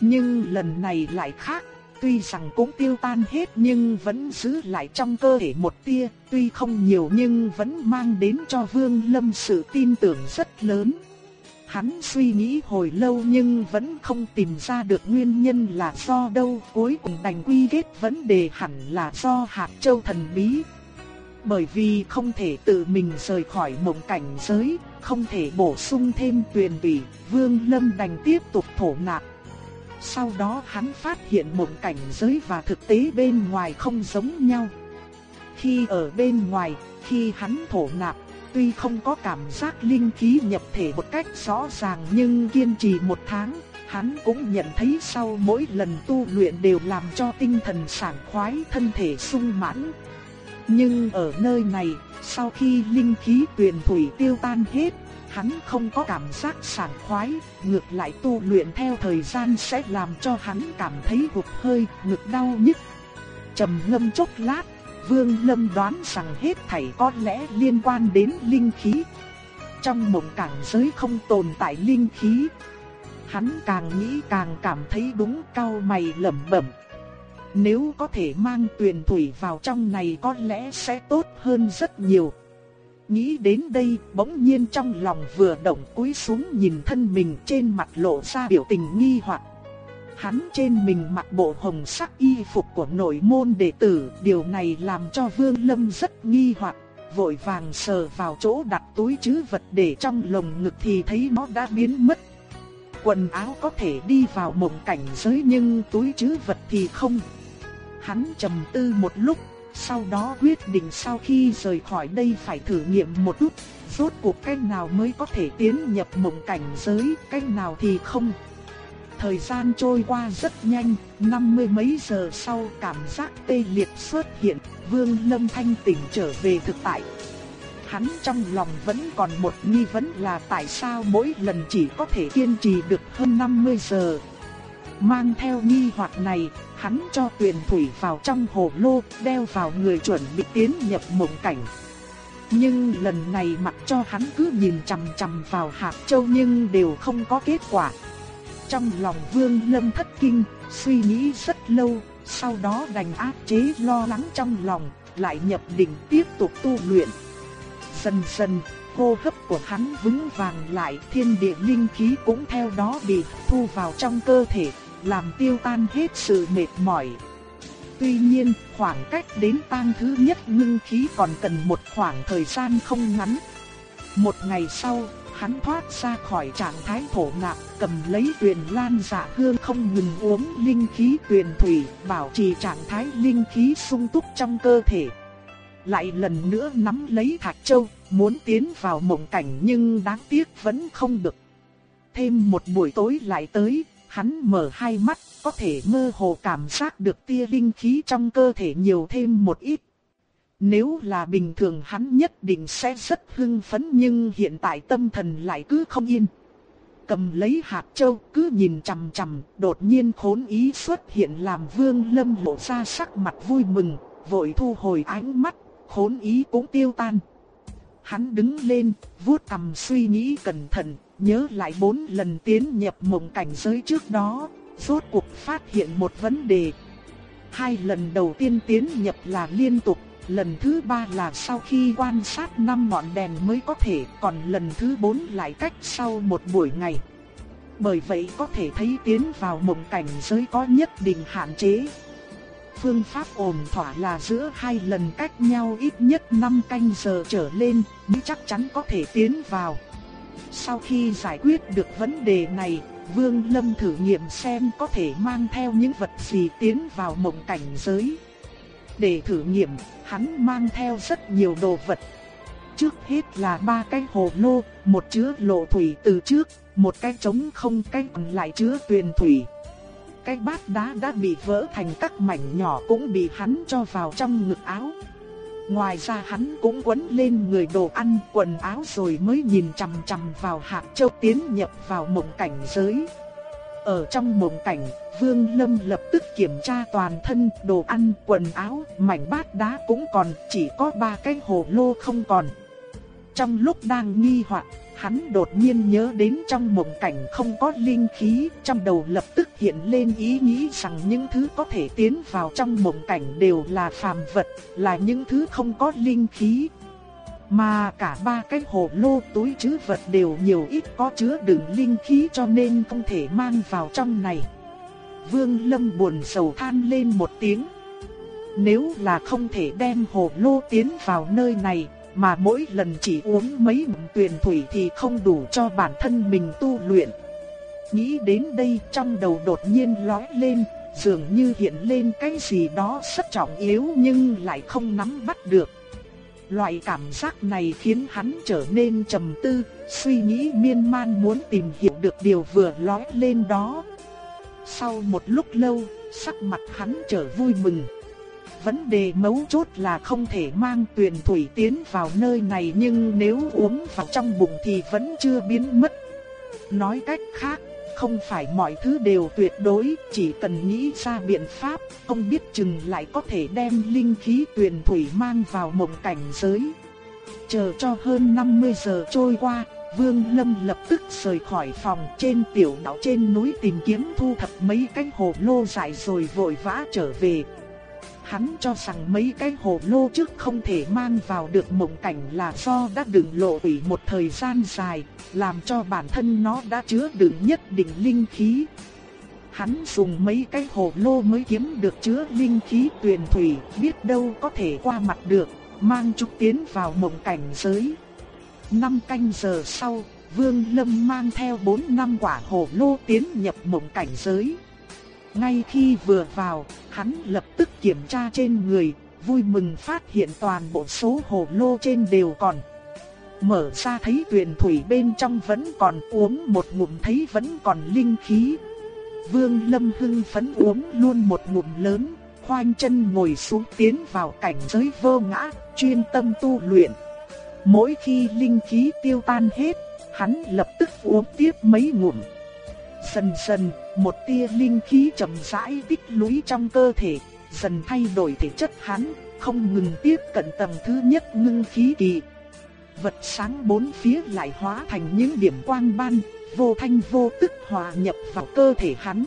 Nhưng lần này lại khác, tuy rằng cũng tiêu tan hết nhưng vẫn giữ lại trong cơ thể một tia, tuy không nhiều nhưng vẫn mang đến cho Vương Lâm sự tin tưởng rất lớn. Hắn suy nghĩ hồi lâu nhưng vẫn không tìm ra được nguyên nhân là do đâu, cuối cùng đành quy kết vấn đề hẳn là do hạt châu thần bí. Bởi vì không thể tự mình rời khỏi mộng cảnh giới, không thể bổ sung thêm tuyền vị Vương Lâm đành tiếp tục thổ nạp sau đó hắn phát hiện mộng cảnh giới và thực tế bên ngoài không giống nhau. Khi ở bên ngoài, khi hắn thổ nạp, tuy không có cảm giác linh khí nhập thể một cách rõ ràng nhưng kiên trì một tháng, hắn cũng nhận thấy sau mỗi lần tu luyện đều làm cho tinh thần sảng khoái thân thể sung mãn. Nhưng ở nơi này, sau khi linh khí tuyền thủy tiêu tan hết, hắn không có cảm giác sảng khoái, ngược lại tu luyện theo thời gian sẽ làm cho hắn cảm thấy hụt hơi, ngực đau nhức. Trầm ngâm chốc lát, Vương Lâm đoán rằng hết thảy có lẽ liên quan đến linh khí. Trong mộng cảnh giới không tồn tại linh khí. Hắn càng nghĩ càng cảm thấy đúng cao mày lẩm bẩm. Nếu có thể mang tuyền thủy vào trong này có lẽ sẽ tốt hơn rất nhiều. Nghĩ đến đây, bỗng nhiên trong lòng vừa động cúi xuống nhìn thân mình trên mặt lộ ra biểu tình nghi hoặc. Hắn trên mình mặc bộ hồng sắc y phục của nội môn đệ tử, điều này làm cho Vương Lâm rất nghi hoặc, vội vàng sờ vào chỗ đặt túi trữ vật để trong lồng ngực thì thấy nó đã biến mất. Quần áo có thể đi vào mộng cảnh giới nhưng túi trữ vật thì không. Hắn trầm tư một lúc, sau đó quyết định sau khi rời khỏi đây phải thử nghiệm một chút, rốt cuộc cách nào mới có thể tiến nhập mộng cảnh giới, cách nào thì không. Thời gian trôi qua rất nhanh, năm mươi mấy giờ sau cảm giác tê liệt xuất hiện, Vương Lâm thanh tỉnh trở về thực tại. Hắn trong lòng vẫn còn một nghi vấn là tại sao mỗi lần chỉ có thể kiên trì được hơn 50 giờ. Mang theo nghi hoặc này, hắn cho tuyền thủy vào trong hồ lô, đeo vào người chuẩn bị tiến nhập mộng cảnh. Nhưng lần này mặc cho hắn cứ nhìn chằm chằm vào hạt châu nhưng đều không có kết quả. Trong lòng vương lâm thất kinh, suy nghĩ rất lâu, sau đó đành áp chế lo lắng trong lòng, lại nhập định tiếp tục tu luyện. Dần dần, hô hấp của hắn vững vàng lại, thiên địa linh khí cũng theo đó bị thu vào trong cơ thể, làm tiêu tan hết sự mệt mỏi. Tuy nhiên, khoảng cách đến tang thứ nhất ngưng khí còn cần một khoảng thời gian không ngắn. Một ngày sau, hắn thoát ra khỏi trạng thái thổ nạp, cầm lấy tuyền lan dạ hương không ngừng uống linh khí tuyền thủy, bảo trì trạng thái linh khí sung túc trong cơ thể. Lại lần nữa nắm lấy thạch châu, muốn tiến vào mộng cảnh nhưng đáng tiếc vẫn không được. Thêm một buổi tối lại tới, Hắn mở hai mắt, có thể mơ hồ cảm giác được tia linh khí trong cơ thể nhiều thêm một ít. Nếu là bình thường hắn nhất định sẽ rất hưng phấn nhưng hiện tại tâm thần lại cứ không yên. Cầm lấy hạt châu cứ nhìn chằm chằm, đột nhiên khốn ý xuất hiện làm vương lâm lộ ra sắc mặt vui mừng, vội thu hồi ánh mắt, khốn ý cũng tiêu tan. Hắn đứng lên, vuốt cầm suy nghĩ cẩn thận, nhớ lại bốn lần tiến nhập mộng cảnh giới trước đó, rốt cuộc phát hiện một vấn đề. Hai lần đầu tiên tiến nhập là liên tục, lần thứ ba là sau khi quan sát năm ngọn đèn mới có thể, còn lần thứ bốn lại cách sau một buổi ngày. Bởi vậy có thể thấy tiến vào mộng cảnh giới có nhất định hạn chế. Phương pháp ổn thỏa là giữa hai lần cách nhau ít nhất 5 canh giờ trở lên mới chắc chắn có thể tiến vào. Sau khi giải quyết được vấn đề này, Vương Lâm thử nghiệm xem có thể mang theo những vật gì tiến vào mộng cảnh giới. Để thử nghiệm, hắn mang theo rất nhiều đồ vật. Trước hết là ba cái hồ lô, một chứa lộ thủy từ trước, một cái trống không cái còn lại chứa tuyền thủy. Cái bát đá đã bị vỡ thành các mảnh nhỏ cũng bị hắn cho vào trong ngực áo. Ngoài ra hắn cũng quấn lên người đồ ăn, quần áo rồi mới nhìn chằm chằm vào hạt châu tiến nhập vào mộng cảnh giới. Ở trong mộng cảnh, Vương Lâm lập tức kiểm tra toàn thân, đồ ăn, quần áo, mảnh bát đá cũng còn, chỉ có ba cái hồ lô không còn. Trong lúc đang nghi hoặc, hắn đột nhiên nhớ đến trong mộng cảnh không có linh khí, trong đầu lập tức hiện lên ý nghĩ rằng những thứ có thể tiến vào trong mộng cảnh đều là phàm vật, là những thứ không có linh khí. Mà cả ba cái hồ lô túi chứ vật đều nhiều ít có chứa đựng linh khí cho nên không thể mang vào trong này. Vương Lâm buồn sầu than lên một tiếng. Nếu là không thể đem hồ lô tiến vào nơi này, mà mỗi lần chỉ uống mấy ngụm tuyền thủy thì không đủ cho bản thân mình tu luyện. Nghĩ đến đây trong đầu đột nhiên lóe lên, dường như hiện lên cái gì đó rất trọng yếu nhưng lại không nắm bắt được. Loại cảm giác này khiến hắn trở nên trầm tư, suy nghĩ miên man muốn tìm hiểu được điều vừa lóe lên đó. Sau một lúc lâu, sắc mặt hắn trở vui mừng. Vấn đề mấu chốt là không thể mang tuyền thủy tiến vào nơi này nhưng nếu uống vào trong bụng thì vẫn chưa biến mất. Nói cách khác, không phải mọi thứ đều tuyệt đối, chỉ cần nghĩ ra biện pháp, không biết chừng lại có thể đem linh khí tuyền thủy mang vào mộng cảnh giới. Chờ cho hơn 50 giờ trôi qua, Vương Lâm lập tức rời khỏi phòng trên tiểu đảo trên núi tìm kiếm thu thập mấy cái hồ lô dài rồi vội vã trở về. Hắn cho rằng mấy cái hồ lô trước không thể mang vào được mộng cảnh là do đã đựng lộ ủy một thời gian dài, làm cho bản thân nó đã chứa đựng nhất định linh khí. Hắn dùng mấy cái hồ lô mới kiếm được chứa linh khí tuyền thủy, biết đâu có thể qua mặt được, mang trúc tiến vào mộng cảnh giới. Năm canh giờ sau, Vương Lâm mang theo bốn năm quả hồ lô tiến nhập mộng cảnh giới. Ngay khi vừa vào, hắn lập tức kiểm tra trên người, vui mừng phát hiện toàn bộ số hồ lô trên đều còn. Mở ra thấy tuyền thủy bên trong vẫn còn uống một ngụm thấy vẫn còn linh khí. Vương Lâm hưng phấn uống luôn một ngụm lớn, khoanh chân ngồi xuống tiến vào cảnh giới vô ngã, chuyên tâm tu luyện. Mỗi khi linh khí tiêu tan hết, hắn lập tức uống tiếp mấy ngụm. Dần dần, một tia linh khí chậm rãi tích lũy trong cơ thể, dần thay đổi thể chất hắn, không ngừng tiếp cận tầng thứ nhất ngưng khí kỳ. Vật sáng bốn phía lại hóa thành những điểm quang ban, vô thanh vô tức hòa nhập vào cơ thể hắn.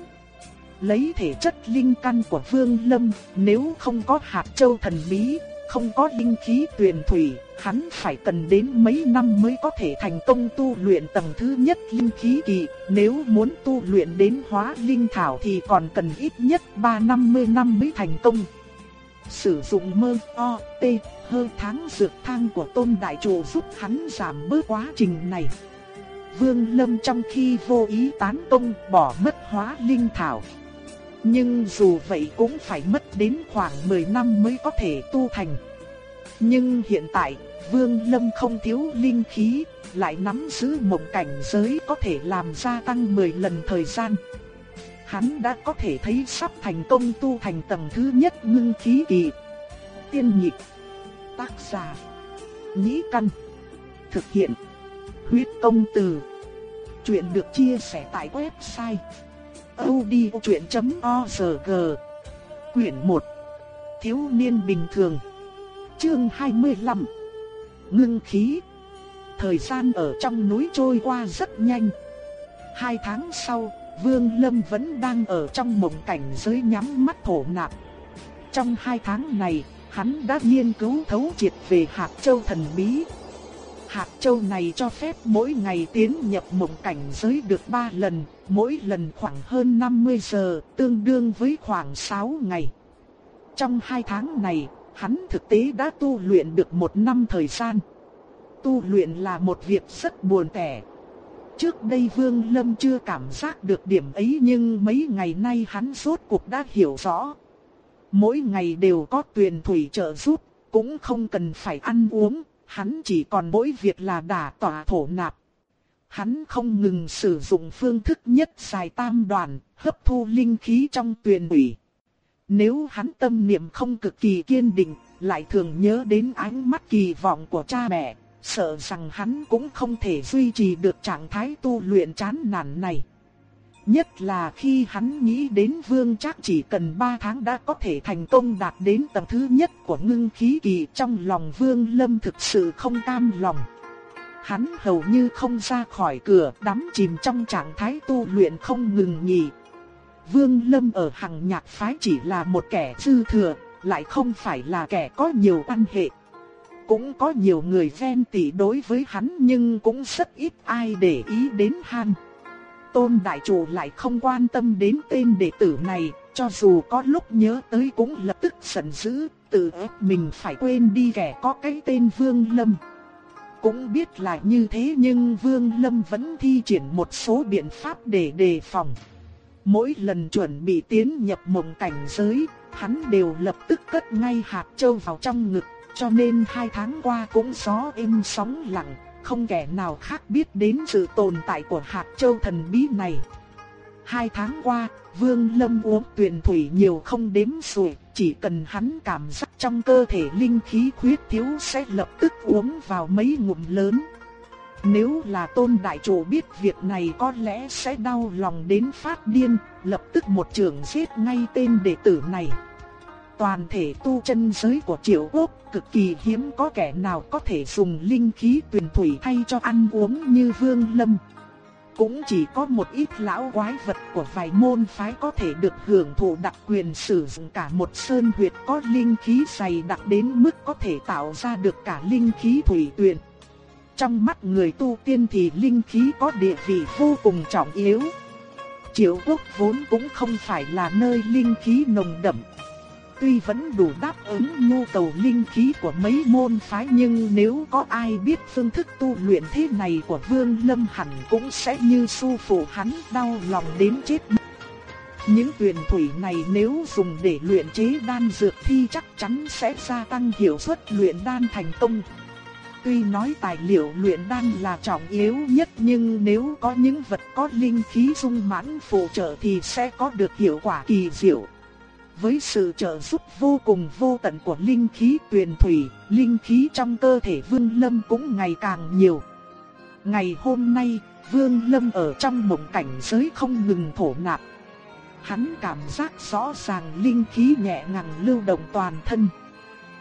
Lấy thể chất linh căn của Vương Lâm, nếu không có hạt châu thần bí, không có linh khí tuyền thủy, hắn phải cần đến mấy năm mới có thể thành công tu luyện tầng thứ nhất linh khí kỳ, nếu muốn tu luyện đến hóa linh thảo thì còn cần ít nhất 3-50 năm mới thành công. Sử dụng mơ o, t, hơ tháng dược thang của tôn đại chủ giúp hắn giảm bớt quá trình này. Vương Lâm trong khi vô ý tán công bỏ mất hóa linh thảo. Nhưng dù vậy cũng phải mất đến khoảng 10 năm mới có thể tu thành. Nhưng hiện tại, Vương Lâm không thiếu linh khí, lại nắm giữ mộng cảnh giới có thể làm gia tăng 10 lần thời gian. hắn đã có thể thấy sắp thành công tu thành tầng thứ nhất ngưng khí kỳ. Tiên nhịp, tác giả, nhĩ căn, thực hiện, huyết công từ. Chuyện được chia sẻ tại website odchuyện.org Quyển 1 Thiếu niên bình thường Chương 25 Ngưng khí Thời gian ở trong núi trôi qua rất nhanh Hai tháng sau, Vương Lâm vẫn đang ở trong mộng cảnh giới nhắm mắt thổ nạp. Trong hai tháng này, hắn đã nghiên cứu thấu triệt về hạt châu thần bí. Hạt châu này cho phép mỗi ngày tiến nhập mộng cảnh giới được 3 lần, mỗi lần khoảng hơn 50 giờ, tương đương với khoảng 6 ngày. Trong hai tháng này, hắn thực tế đã tu luyện được một năm thời gian. Tu luyện là một việc rất buồn tẻ, Trước đây Vương Lâm chưa cảm giác được điểm ấy nhưng mấy ngày nay hắn rốt cuộc đã hiểu rõ. Mỗi ngày đều có tuyền thủy trợ giúp, cũng không cần phải ăn uống, hắn chỉ còn mỗi việc là đả tỏa thổ nạp. Hắn không ngừng sử dụng phương thức nhất dài tam đoàn, hấp thu linh khí trong tuyền ủy. Nếu hắn tâm niệm không cực kỳ kiên định, lại thường nhớ đến ánh mắt kỳ vọng của cha mẹ, sợ rằng hắn cũng không thể duy trì được trạng thái tu luyện chán nản này. Nhất là khi hắn nghĩ đến vương chắc chỉ cần 3 tháng đã có thể thành công đạt đến tầng thứ nhất của ngưng khí kỳ trong lòng vương lâm thực sự không cam lòng. Hắn hầu như không ra khỏi cửa đắm chìm trong trạng thái tu luyện không ngừng nghỉ. Vương lâm ở hằng nhạc phái chỉ là một kẻ dư thừa, lại không phải là kẻ có nhiều quan hệ. Cũng có nhiều người ven tỉ đối với hắn nhưng cũng rất ít ai để ý đến hắn. Tôn đại chủ lại không quan tâm đến tên đệ tử này, cho dù có lúc nhớ tới cũng lập tức giận dữ, tự ép mình phải quên đi kẻ có cái tên Vương Lâm. Cũng biết là như thế nhưng Vương Lâm vẫn thi triển một số biện pháp để đề phòng. Mỗi lần chuẩn bị tiến nhập mộng cảnh giới, hắn đều lập tức cất ngay hạt châu vào trong ngực cho nên hai tháng qua cũng gió êm sóng lặng, không kẻ nào khác biết đến sự tồn tại của hạt châu thần bí này. Hai tháng qua, Vương Lâm uống tuyền thủy nhiều không đếm xuể, chỉ cần hắn cảm giác trong cơ thể linh khí khuyết thiếu sẽ lập tức uống vào mấy ngụm lớn. Nếu là tôn đại chủ biết việc này có lẽ sẽ đau lòng đến phát điên, lập tức một trường giết ngay tên đệ tử này toàn thể tu chân giới của triệu quốc cực kỳ hiếm có kẻ nào có thể dùng linh khí tuyền thủy thay cho ăn uống như Vương Lâm. Cũng chỉ có một ít lão quái vật của vài môn phái có thể được hưởng thụ đặc quyền sử dụng cả một sơn huyệt có linh khí dày đặc đến mức có thể tạo ra được cả linh khí thủy tuyền. Trong mắt người tu tiên thì linh khí có địa vị vô cùng trọng yếu. Triệu quốc vốn cũng không phải là nơi linh khí nồng đậm, tuy vẫn đủ đáp ứng nhu cầu linh khí của mấy môn phái nhưng nếu có ai biết phương thức tu luyện thế này của Vương Lâm hẳn cũng sẽ như su phụ hắn đau lòng đến chết. Những tuyển thủy này nếu dùng để luyện chế đan dược thì chắc chắn sẽ gia tăng hiệu suất luyện đan thành công. Tuy nói tài liệu luyện đan là trọng yếu nhất nhưng nếu có những vật có linh khí dung mãn phụ trợ thì sẽ có được hiệu quả kỳ diệu. Với sự trợ giúp vô cùng vô tận của linh khí tuyền thủy, linh khí trong cơ thể Vương Lâm cũng ngày càng nhiều. Ngày hôm nay, Vương Lâm ở trong mộng cảnh giới không ngừng thổ nạp. Hắn cảm giác rõ ràng linh khí nhẹ nhàng lưu động toàn thân.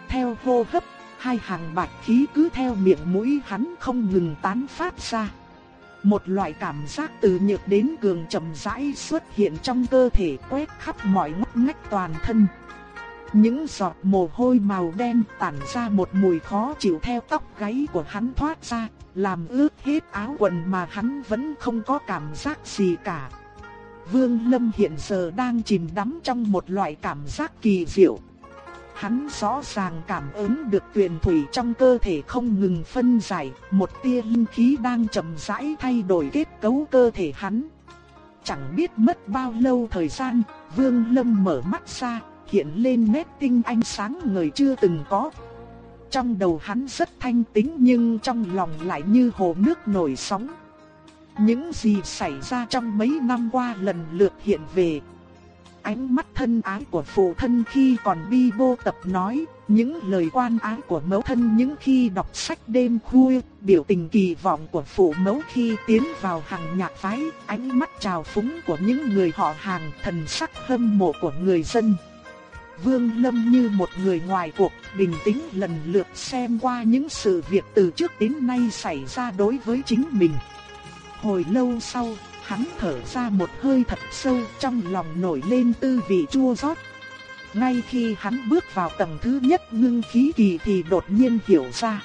Theo hô hấp, hai hàng bạch khí cứ theo miệng mũi hắn không ngừng tán phát ra. Một loại cảm giác từ nhược đến cường chậm rãi xuất hiện trong cơ thể quét khắp mọi ngóc ngách toàn thân. Những giọt mồ hôi màu đen tản ra một mùi khó chịu theo tóc gáy của hắn thoát ra, làm ướt hết áo quần mà hắn vẫn không có cảm giác gì cả. Vương Lâm hiện giờ đang chìm đắm trong một loại cảm giác kỳ diệu. Hắn rõ ràng cảm ứng được tuyền thủy trong cơ thể không ngừng phân giải, một tia linh khí đang chậm rãi thay đổi kết cấu cơ thể hắn. Chẳng biết mất bao lâu thời gian, Vương Lâm mở mắt ra, hiện lên nét tinh ánh sáng người chưa từng có. Trong đầu hắn rất thanh tĩnh nhưng trong lòng lại như hồ nước nổi sóng. những gì xảy ra trong mấy năm qua lần lượt hiện về. Ánh mắt thân ái của phụ thân khi còn bi vô tập nói, những lời quan ái của mẫu thân những khi đọc sách đêm khuya, biểu tình kỳ vọng của phụ mẫu khi tiến vào hàng nhạc phái, ánh mắt trào phúng của những người họ hàng, thần sắc hâm mộ của người dân. Vương Lâm như một người ngoài cuộc, bình tĩnh lần lượt xem qua những sự việc từ trước đến nay xảy ra đối với chính mình. Hồi lâu sau, hắn thở ra một hơi thật sâu trong lòng nổi lên tư vị chua xót. Ngay khi hắn bước vào tầng thứ nhất ngưng khí kỳ thì đột nhiên hiểu ra.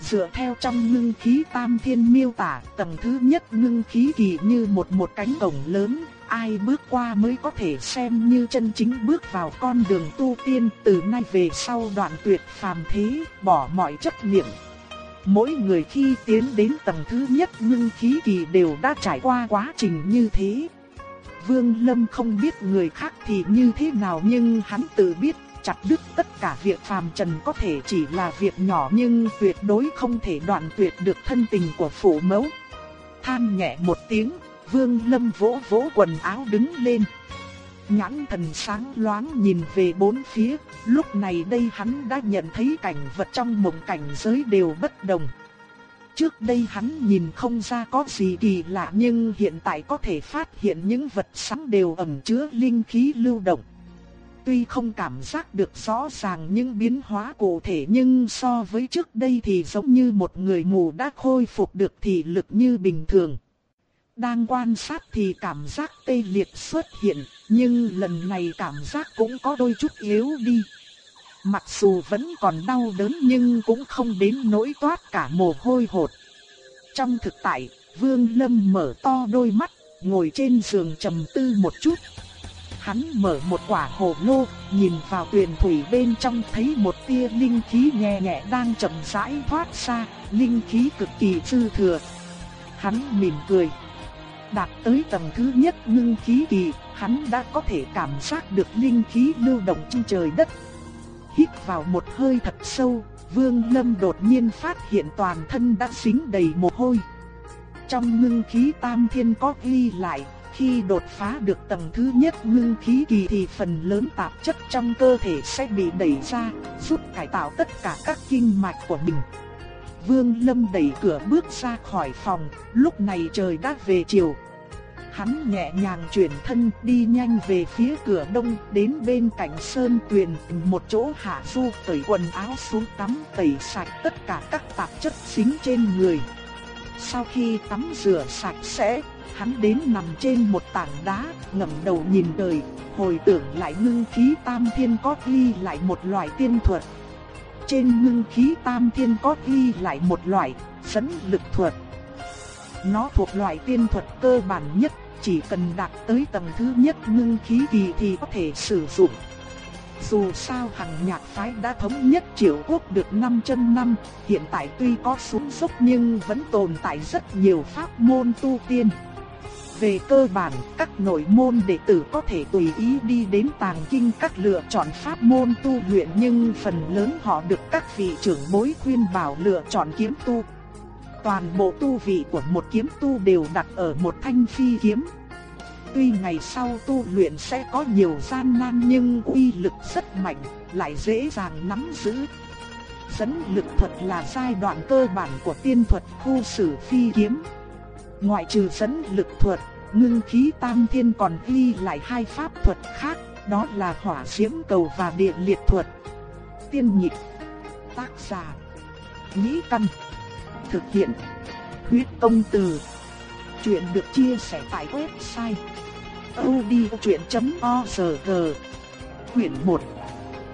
Dựa theo trong ngưng khí tam thiên miêu tả, tầng thứ nhất ngưng khí kỳ như một một cánh cổng lớn, ai bước qua mới có thể xem như chân chính bước vào con đường tu tiên, từ nay về sau đoạn tuyệt phàm thế, bỏ mọi chấp niệm. Mỗi người khi tiến đến tầng thứ nhất ngưng khí kỳ đều đã trải qua quá trình như thế. Vương Lâm không biết người khác thì như thế nào nhưng hắn tự biết chặt đứt tất cả việc phàm trần có thể chỉ là việc nhỏ nhưng tuyệt đối không thể đoạn tuyệt được thân tình của phụ mẫu. Than nhẹ một tiếng, Vương Lâm vỗ vỗ quần áo đứng lên. Nhãn thần sáng loáng nhìn về bốn phía, lúc này đây hắn đã nhận thấy cảnh vật trong mộng cảnh giới đều bất đồng. Trước đây hắn nhìn không ra có gì kỳ lạ nhưng hiện tại có thể phát hiện những vật sáng đều ẩn chứa linh khí lưu động. Tuy không cảm giác được rõ ràng những biến hóa cụ thể nhưng so với trước đây thì giống như một người mù đã khôi phục được thị lực như bình thường. Đang quan sát thì cảm giác tê liệt xuất hiện, nhưng lần này cảm giác cũng có đôi chút yếu đi. Mặc dù vẫn còn đau đớn nhưng cũng không đến nỗi toát cả mồ hôi hột. Trong thực tại, Vương Lâm mở to đôi mắt, ngồi trên giường trầm tư một chút. Hắn mở một quả hồ lô, nhìn vào tuyền thủy bên trong thấy một tia linh khí nhẹ nhẹ đang chậm rãi thoát ra, linh khí cực kỳ dư thừa. Hắn mỉm cười. Đạt tới tầng thứ nhất ngưng khí kỳ, hắn đã có thể cảm giác được linh khí lưu động trên trời đất. Hít vào một hơi thật sâu, Vương Lâm đột nhiên phát hiện toàn thân đã dính đầy mồ hôi. Trong ngưng khí tam thiên có ghi lại, khi đột phá được tầng thứ nhất ngưng khí kỳ thì phần lớn tạp chất trong cơ thể sẽ bị đẩy ra, giúp cải tạo tất cả các kinh mạch của mình. Vương Lâm đẩy cửa bước ra khỏi phòng, lúc này trời đã về chiều, Hắn nhẹ nhàng chuyển thân đi nhanh về phía cửa đông đến bên cạnh sơn tuyền một chỗ hạ du tẩy quần áo xuống tắm tẩy sạch tất cả các tạp chất dính trên người. Sau khi tắm rửa sạch sẽ, hắn đến nằm trên một tảng đá, ngẩng đầu nhìn đời, hồi tưởng lại ngưng khí tam thiên có ghi lại một loại tiên thuật. Trên ngưng khí tam thiên có ghi lại một loại dẫn lực thuật. Nó thuộc loại tiên thuật cơ bản nhất chỉ cần đạt tới tầng thứ nhất ngưng khí kỳ thì có thể sử dụng. Dù sao hằng nhạc phái đã thống nhất triệu quốc được 500 năm, hiện tại tuy có xuống dốc nhưng vẫn tồn tại rất nhiều pháp môn tu tiên. Về cơ bản, các nội môn đệ tử có thể tùy ý đi đến tàng kinh các lựa chọn pháp môn tu luyện nhưng phần lớn họ được các vị trưởng bối khuyên bảo lựa chọn kiếm tu toàn bộ tu vị của một kiếm tu đều đặt ở một thanh phi kiếm. Tuy ngày sau tu luyện sẽ có nhiều gian nan nhưng uy lực rất mạnh, lại dễ dàng nắm giữ. Dẫn lực thuật là giai đoạn cơ bản của tiên thuật khu sử phi kiếm. Ngoại trừ dẫn lực thuật, ngưng khí tam thiên còn ghi lại hai pháp thuật khác, đó là hỏa diễm cầu và địa liệt thuật. Tiên nhịp Tác giả Nhĩ Căn Thực hiện. Huyết công từ. Chuyện được chia sẻ tại website. odchuyện.org Quyển 1.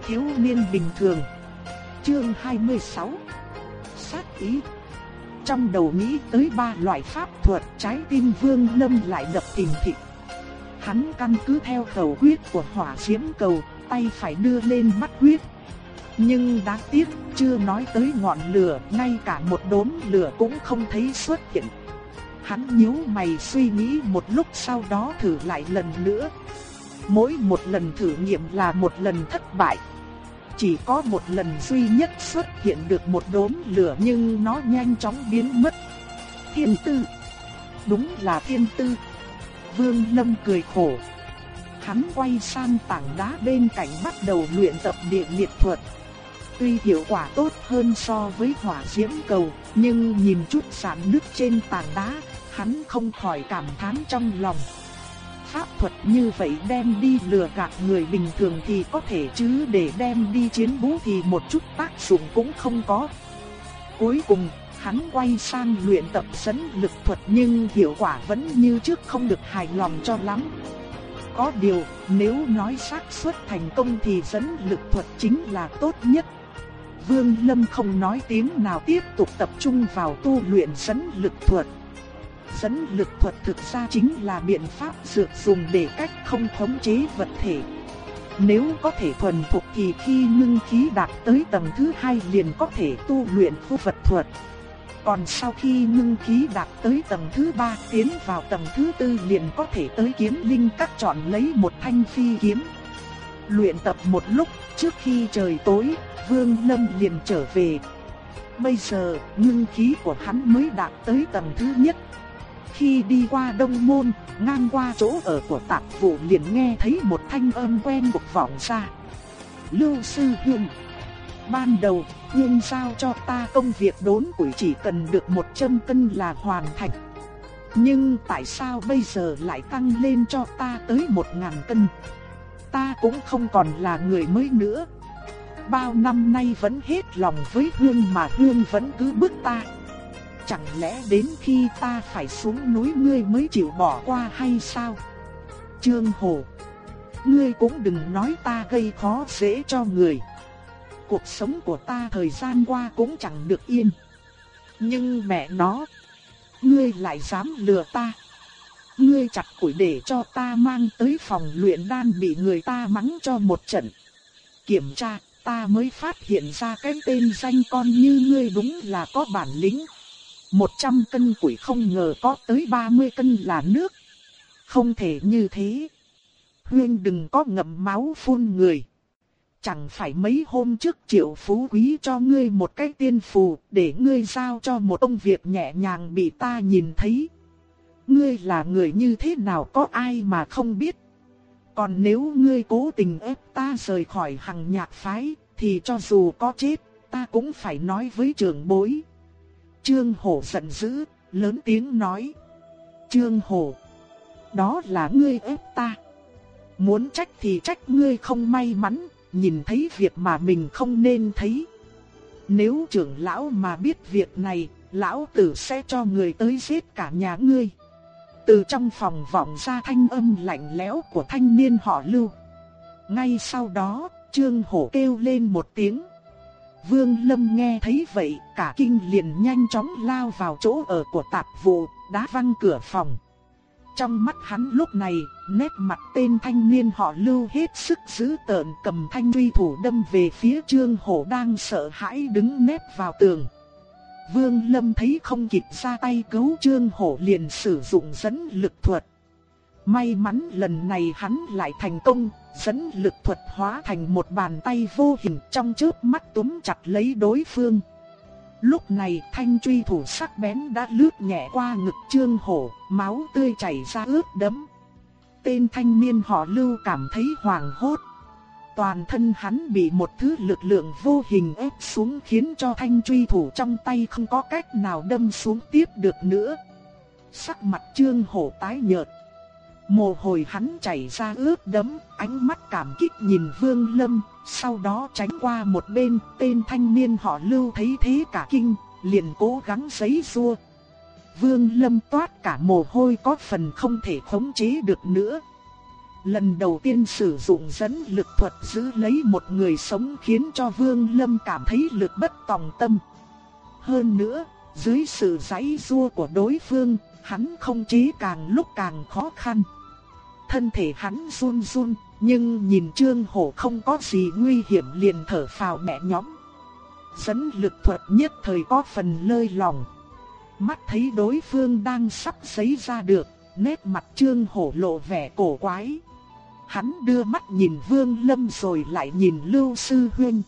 Thiếu niên bình thường. Chương 26. Sát ý. Trong đầu nghĩ tới ba loại pháp thuật trái tim vương lâm lại đập thình thịch. Hắn căn cứ theo khẩu quyết của hỏa diễm cầu, tay phải đưa lên bắt huyết nhưng đáng tiếc, chưa nói tới ngọn lửa, ngay cả một đốm lửa cũng không thấy xuất hiện. Hắn nhíu mày suy nghĩ một lúc sau đó thử lại lần nữa. Mỗi một lần thử nghiệm là một lần thất bại. Chỉ có một lần duy nhất xuất hiện được một đốm lửa nhưng nó nhanh chóng biến mất. Thiên tư Đúng là thiên tư. Vương Lâm cười khổ. Hắn quay sang tảng đá bên cạnh bắt đầu luyện tập địa liệt thuật. Tuy hiệu quả tốt hơn so với hỏa diễm cầu, nhưng nhìn chút sản nước trên tảng đá, hắn không khỏi cảm thán trong lòng. Pháp thuật như vậy đem đi lừa gạt người bình thường thì có thể chứ để đem đi chiến bú thì một chút tác dụng cũng không có. Cuối cùng, hắn quay sang luyện tập dẫn lực thuật nhưng hiệu quả vẫn như trước không được hài lòng cho lắm. Có điều, nếu nói xác suất thành công thì dẫn lực thuật chính là tốt nhất. Vương Lâm không nói tiếng nào tiếp tục tập trung vào tu luyện dẫn lực thuật. Dẫn lực thuật thực ra chính là biện pháp dược dùng để cách không khống chế vật thể. Nếu có thể thuần thục thì khi ngưng khí đạt tới tầng thứ hai liền có thể tu luyện phu vật thuật. Còn sau khi ngưng khí đạt tới tầng thứ ba tiến vào tầng thứ tư liền có thể tới kiếm linh các chọn lấy một thanh phi kiếm. Luyện tập một lúc trước khi trời tối, Vương Lâm liền trở về. Bây giờ, ngưng khí của hắn mới đạt tới tầng thứ nhất. Khi đi qua đông môn, ngang qua chỗ ở của tạp vụ liền nghe thấy một thanh âm quen thuộc vọng ra. Lưu sư Hương Ban đầu, Hương sao cho ta công việc đốn củi chỉ cần được 100 cân là hoàn thành. Nhưng tại sao bây giờ lại tăng lên cho ta tới 1.000 cân? Ta cũng không còn là người mới nữa. Bao năm nay vẫn hết lòng với Hương mà Hương vẫn cứ bức ta. Chẳng lẽ đến khi ta phải xuống núi ngươi mới chịu bỏ qua hay sao? Trương Hồ Ngươi cũng đừng nói ta gây khó dễ cho người cuộc sống của ta thời gian qua cũng chẳng được yên. Nhưng mẹ nó, ngươi lại dám lừa ta. Ngươi chặt củi để cho ta mang tới phòng luyện đan bị người ta mắng cho một trận. Kiểm tra, ta mới phát hiện ra cái tên danh con như ngươi đúng là có bản lĩnh một trăm cân củi không ngờ có tới ba mươi cân là nước. Không thể như thế. Huyên đừng có ngậm máu phun người. Chẳng phải mấy hôm trước triệu phú quý cho ngươi một cái tiên phù để ngươi giao cho một ông việc nhẹ nhàng bị ta nhìn thấy. Ngươi là người như thế nào có ai mà không biết. Còn nếu ngươi cố tình ép ta rời khỏi hằng nhạc phái, thì cho dù có chết, ta cũng phải nói với trưởng bối. Trương Hổ giận dữ, lớn tiếng nói. Trương Hổ, đó là ngươi ép ta. Muốn trách thì trách ngươi không may mắn, nhìn thấy việc mà mình không nên thấy. Nếu trưởng lão mà biết việc này, lão tử sẽ cho người tới giết cả nhà ngươi. Từ trong phòng vọng ra thanh âm lạnh lẽo của thanh niên họ Lưu. Ngay sau đó, Trương Hổ kêu lên một tiếng. Vương Lâm nghe thấy vậy, cả kinh liền nhanh chóng lao vào chỗ ở của tạp vụ, đá văng cửa phòng. Trong mắt hắn lúc này, nét mặt tên thanh niên họ lưu hết sức dữ tợn cầm thanh truy thủ đâm về phía trương hổ đang sợ hãi đứng nép vào tường. Vương Lâm thấy không kịp ra tay cứu trương hổ liền sử dụng dẫn lực thuật. May mắn lần này hắn lại thành công, dẫn lực thuật hóa thành một bàn tay vô hình trong chớp mắt túm chặt lấy đối phương. Lúc này thanh truy thủ sắc bén đã lướt nhẹ qua ngực trương hổ, máu tươi chảy ra ướt đẫm. Tên thanh niên họ lưu cảm thấy hoàng hốt. Toàn thân hắn bị một thứ lực lượng vô hình ép xuống khiến cho thanh truy thủ trong tay không có cách nào đâm xuống tiếp được nữa. Sắc mặt trương hổ tái nhợt. Mồ hôi hắn chảy ra ướt đẫm, ánh mắt cảm kích nhìn Vương Lâm, sau đó tránh qua một bên, tên thanh niên họ Lưu thấy thế cả kinh, liền cố gắng giãy rua. Vương Lâm toát cả mồ hôi có phần không thể khống chế được nữa. Lần đầu tiên sử dụng dẫn lực thuật giữ lấy một người sống khiến cho Vương Lâm cảm thấy lực bất tòng tâm. Hơn nữa, dưới sự giãy rua của đối phương, hắn không chế càng lúc càng khó khăn. Thân thể hắn run run, nhưng nhìn Trương Hổ không có gì nguy hiểm liền thở phào nhẹ nhõm. Dẫn lực thuật nhất thời có phần lơi lòng. Mắt thấy đối phương đang sắp giấy ra được, nét mặt Trương Hổ lộ vẻ cổ quái. Hắn đưa mắt nhìn Vương Lâm rồi lại nhìn Lưu Sư Huynh.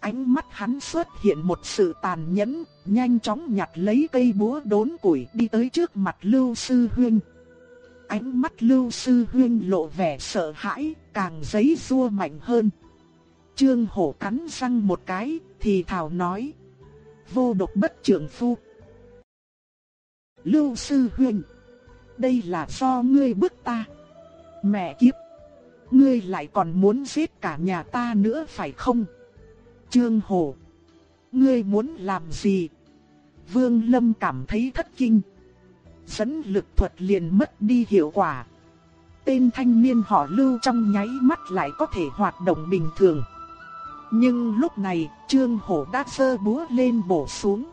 Ánh mắt hắn xuất hiện một sự tàn nhẫn, nhanh chóng nhặt lấy cây búa đốn củi đi tới trước mặt Lưu Sư Huyên. Ánh mắt Lưu Sư Huyên lộ vẻ sợ hãi, càng giấy rua mạnh hơn. Trương Hổ cắn răng một cái, thì thảo nói. Vô độc bất trưởng phu. Lưu Sư Huyên. Đây là do ngươi bức ta. Mẹ kiếp. Ngươi lại còn muốn giết cả nhà ta nữa phải không? Trương Hổ. Ngươi muốn làm gì? Vương Lâm cảm thấy thất kinh. Dẫn lực thuật liền mất đi hiệu quả. Tên thanh niên họ lưu trong nháy mắt lại có thể hoạt động bình thường. Nhưng lúc này, Trương Hổ đã sơ búa lên bổ xuống.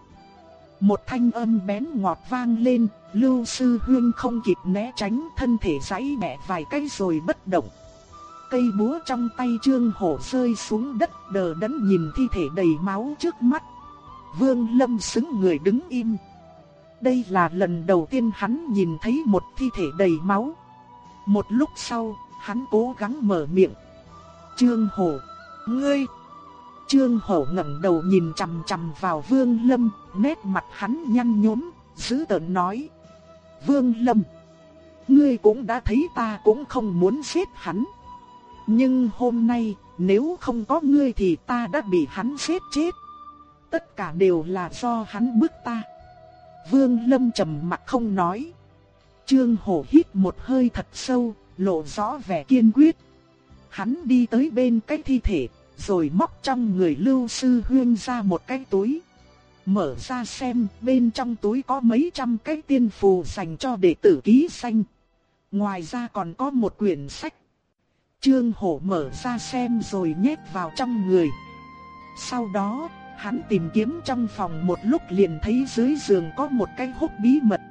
Một thanh âm bén ngọt vang lên, Lưu Sư Huyên không kịp né tránh thân thể giãy mẹ vài cái rồi bất động. Cây búa trong tay Trương Hổ rơi xuống đất đờ đẫn nhìn thi thể đầy máu trước mắt. Vương Lâm xứng người đứng im. Đây là lần đầu tiên hắn nhìn thấy một thi thể đầy máu. Một lúc sau, hắn cố gắng mở miệng. Trương Hổ, ngươi... Trương Hổ ngẩng đầu nhìn chằm chằm vào Vương Lâm, nét mặt hắn nhăn nhúm, giữ tợn nói: "Vương Lâm, ngươi cũng đã thấy ta cũng không muốn giết hắn. Nhưng hôm nay, nếu không có ngươi thì ta đã bị hắn giết chết. Tất cả đều là do hắn bức ta." Vương Lâm trầm mặt không nói. Trương Hổ hít một hơi thật sâu, lộ rõ vẻ kiên quyết. Hắn đi tới bên cái thi thể, rồi móc trong người Lưu Sư Huyên ra một cái túi. Mở ra xem, bên trong túi có mấy trăm cái tiên phù dành cho đệ tử ký xanh. Ngoài ra còn có một quyển sách. Trương Hổ mở ra xem rồi nhét vào trong người. Sau đó, hắn tìm kiếm trong phòng một lúc liền thấy dưới giường có một cái hốc bí mật.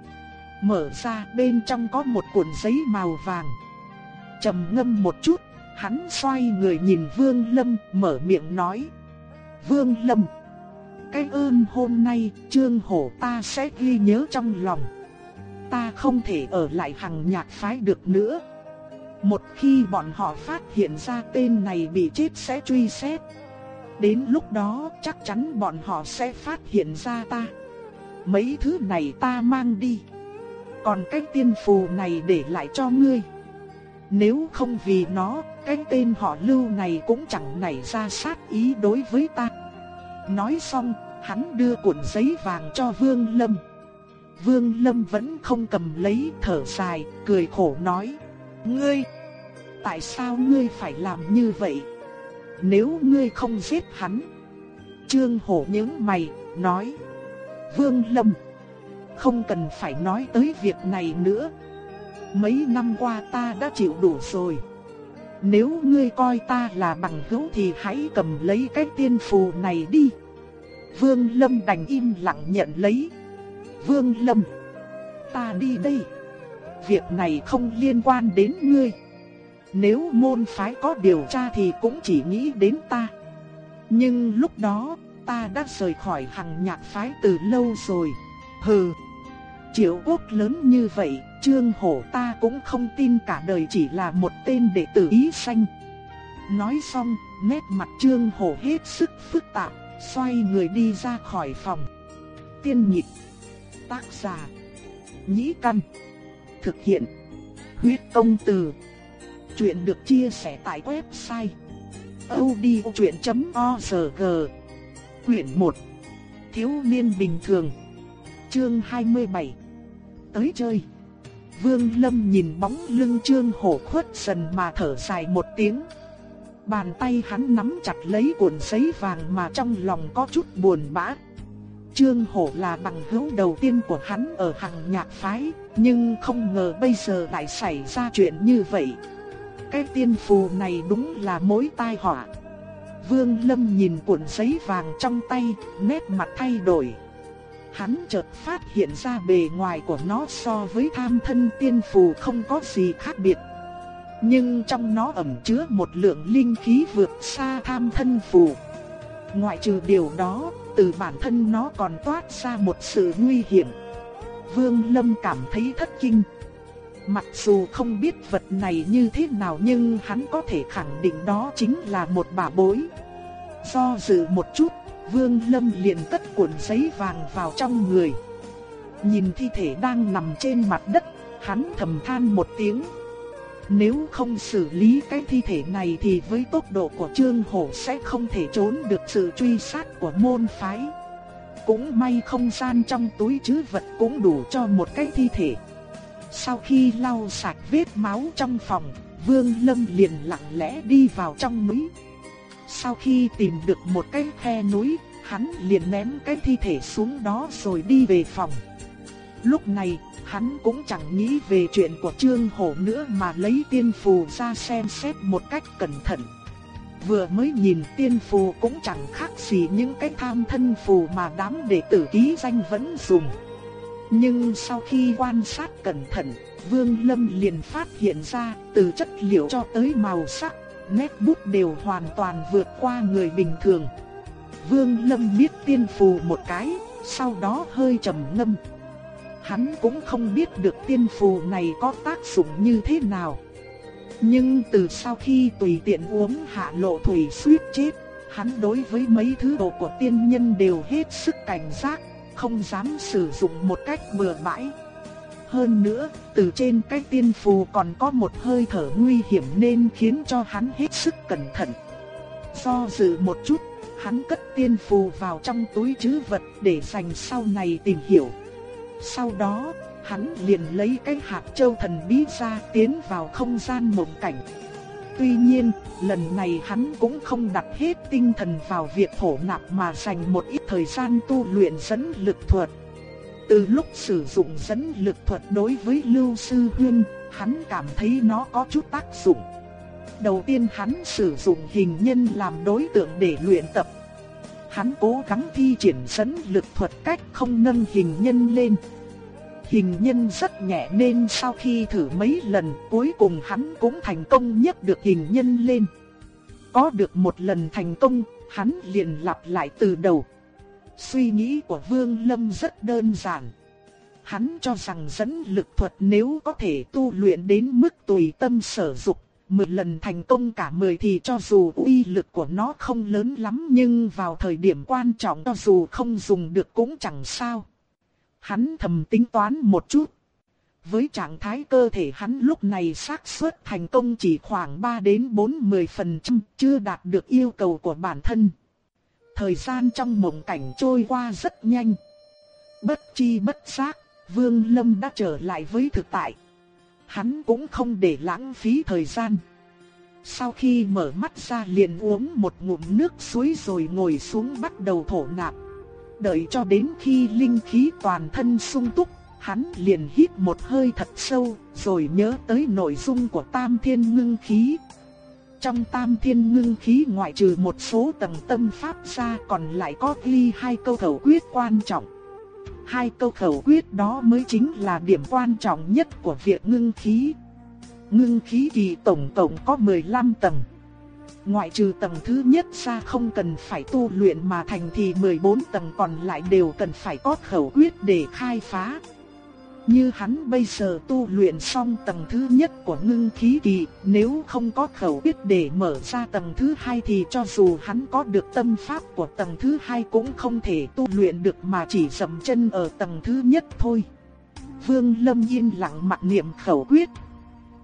Mở ra bên trong có một cuộn giấy màu vàng. trầm ngâm một chút, Hắn xoay người nhìn Vương Lâm mở miệng nói. Vương Lâm, cái ơn hôm nay Trương Hổ ta sẽ ghi nhớ trong lòng. Ta không thể ở lại hằng nhạc phái được nữa. Một khi bọn họ phát hiện ra tên này bị chết sẽ truy xét. Đến lúc đó chắc chắn bọn họ sẽ phát hiện ra ta. Mấy thứ này ta mang đi. Còn cái tiên phù này để lại cho ngươi. Nếu không vì nó, cái tên họ lưu này cũng chẳng nảy ra sát ý đối với ta. Nói xong, hắn đưa cuộn giấy vàng cho Vương Lâm. Vương Lâm vẫn không cầm lấy thở dài, cười khổ nói. Ngươi, tại sao ngươi phải làm như vậy? Nếu ngươi không giết hắn. Trương Hổ những mày, nói. Vương Lâm, không cần phải nói tới việc này nữa. Mấy năm qua ta đã chịu đủ rồi. Nếu ngươi coi ta là bằng hữu thì hãy cầm lấy cái tiên phù này đi. Vương Lâm đành im lặng nhận lấy. Vương Lâm, ta đi đây. Việc này không liên quan đến ngươi. Nếu môn phái có điều tra thì cũng chỉ nghĩ đến ta. Nhưng lúc đó, ta đã rời khỏi hằng nhạc phái từ lâu rồi. Hừ, triệu quốc lớn như vậy, Trương Hổ ta cũng không tin cả đời chỉ là một tên đệ tử ý xanh. Nói xong, nét mặt Trương Hổ hết sức phức tạp, xoay người đi ra khỏi phòng. Tiên nhịp, tác giả, nhĩ căn, thực hiện, huyết công từ. Chuyện được chia sẻ tại website odchuyện.org Quyển 1 Thiếu niên bình thường Chương 27 Tới chơi Vương Lâm nhìn bóng lưng Trương Hổ khuất dần mà thở dài một tiếng. Bàn tay hắn nắm chặt lấy cuộn giấy vàng mà trong lòng có chút buồn bã. Trương Hổ là bằng hữu đầu tiên của hắn ở hàng nhạc phái, nhưng không ngờ bây giờ lại xảy ra chuyện như vậy. Cái tiên phù này đúng là mối tai họa. Vương Lâm nhìn cuộn giấy vàng trong tay, nét mặt thay đổi hắn chợt phát hiện ra bề ngoài của nó so với tham thân tiên phù không có gì khác biệt. Nhưng trong nó ẩn chứa một lượng linh khí vượt xa tham thân phù. Ngoại trừ điều đó, từ bản thân nó còn toát ra một sự nguy hiểm. Vương Lâm cảm thấy thất kinh. Mặc dù không biết vật này như thế nào nhưng hắn có thể khẳng định đó chính là một bà bối. Do dự một chút, Vương Lâm liền cất cuộn giấy vàng vào trong người. Nhìn thi thể đang nằm trên mặt đất, hắn thầm than một tiếng. Nếu không xử lý cái thi thể này thì với tốc độ của Trương Hổ sẽ không thể trốn được sự truy sát của môn phái. Cũng may không gian trong túi chứ vật cũng đủ cho một cái thi thể. Sau khi lau sạch vết máu trong phòng, Vương Lâm liền lặng lẽ đi vào trong núi. Sau khi tìm được một cái khe núi, hắn liền ném cái thi thể xuống đó rồi đi về phòng. Lúc này, hắn cũng chẳng nghĩ về chuyện của Trương Hổ nữa mà lấy tiên phù ra xem xét một cách cẩn thận. Vừa mới nhìn tiên phù cũng chẳng khác gì những cái tham thân phù mà đám đệ tử ký danh vẫn dùng. Nhưng sau khi quan sát cẩn thận, Vương Lâm liền phát hiện ra từ chất liệu cho tới màu sắc, nét bút đều hoàn toàn vượt qua người bình thường. Vương Lâm biết tiên phù một cái, sau đó hơi trầm ngâm. Hắn cũng không biết được tiên phù này có tác dụng như thế nào. Nhưng từ sau khi tùy tiện uống hạ lộ thủy suýt chết, hắn đối với mấy thứ đồ của tiên nhân đều hết sức cảnh giác, không dám sử dụng một cách bừa bãi. Hơn nữa, từ trên cái tiên phù còn có một hơi thở nguy hiểm nên khiến cho hắn hết sức cẩn thận. Do dự một chút, hắn cất tiên phù vào trong túi trữ vật để dành sau này tìm hiểu. Sau đó, hắn liền lấy cái hạt châu thần bí ra tiến vào không gian mộng cảnh. Tuy nhiên, lần này hắn cũng không đặt hết tinh thần vào việc thổ nạp mà dành một ít thời gian tu luyện dẫn lực thuật. Từ lúc sử dụng dẫn lực thuật đối với Lưu Sư Huyên, hắn cảm thấy nó có chút tác dụng. Đầu tiên hắn sử dụng hình nhân làm đối tượng để luyện tập. Hắn cố gắng thi triển dẫn lực thuật cách không nâng hình nhân lên. Hình nhân rất nhẹ nên sau khi thử mấy lần cuối cùng hắn cũng thành công nhấc được hình nhân lên. Có được một lần thành công, hắn liền lặp lại từ đầu. Suy nghĩ của Vương Lâm rất đơn giản. Hắn cho rằng dẫn lực thuật nếu có thể tu luyện đến mức tùy tâm sở dục, 10 lần thành công cả 10 thì cho dù uy lực của nó không lớn lắm nhưng vào thời điểm quan trọng cho dù không dùng được cũng chẳng sao. Hắn thầm tính toán một chút. Với trạng thái cơ thể hắn lúc này xác suất thành công chỉ khoảng 3 đến 40%, chưa đạt được yêu cầu của bản thân. Thời gian trong mộng cảnh trôi qua rất nhanh. Bất chi bất giác, Vương Lâm đã trở lại với thực tại. Hắn cũng không để lãng phí thời gian. Sau khi mở mắt ra liền uống một ngụm nước suối rồi ngồi xuống bắt đầu thổ nạp. Đợi cho đến khi linh khí toàn thân sung túc, hắn liền hít một hơi thật sâu, rồi nhớ tới nội dung của tam thiên ngưng khí. Trong tam thiên ngưng khí ngoại trừ một số tầng tâm pháp ra còn lại có ghi hai câu khẩu quyết quan trọng. Hai câu khẩu quyết đó mới chính là điểm quan trọng nhất của việc ngưng khí. Ngưng khí kỳ tổng tổng có 15 tầng. Ngoại trừ tầng thứ nhất ra không cần phải tu luyện mà thành thì 14 tầng còn lại đều cần phải có khẩu quyết để khai phá. Như hắn bây giờ tu luyện xong tầng thứ nhất của ngưng khí kỳ, nếu không có khẩu quyết để mở ra tầng thứ hai thì cho dù hắn có được tâm pháp của tầng thứ hai cũng không thể tu luyện được mà chỉ dậm chân ở tầng thứ nhất thôi. Vương Lâm yên lặng mặc niệm khẩu quyết.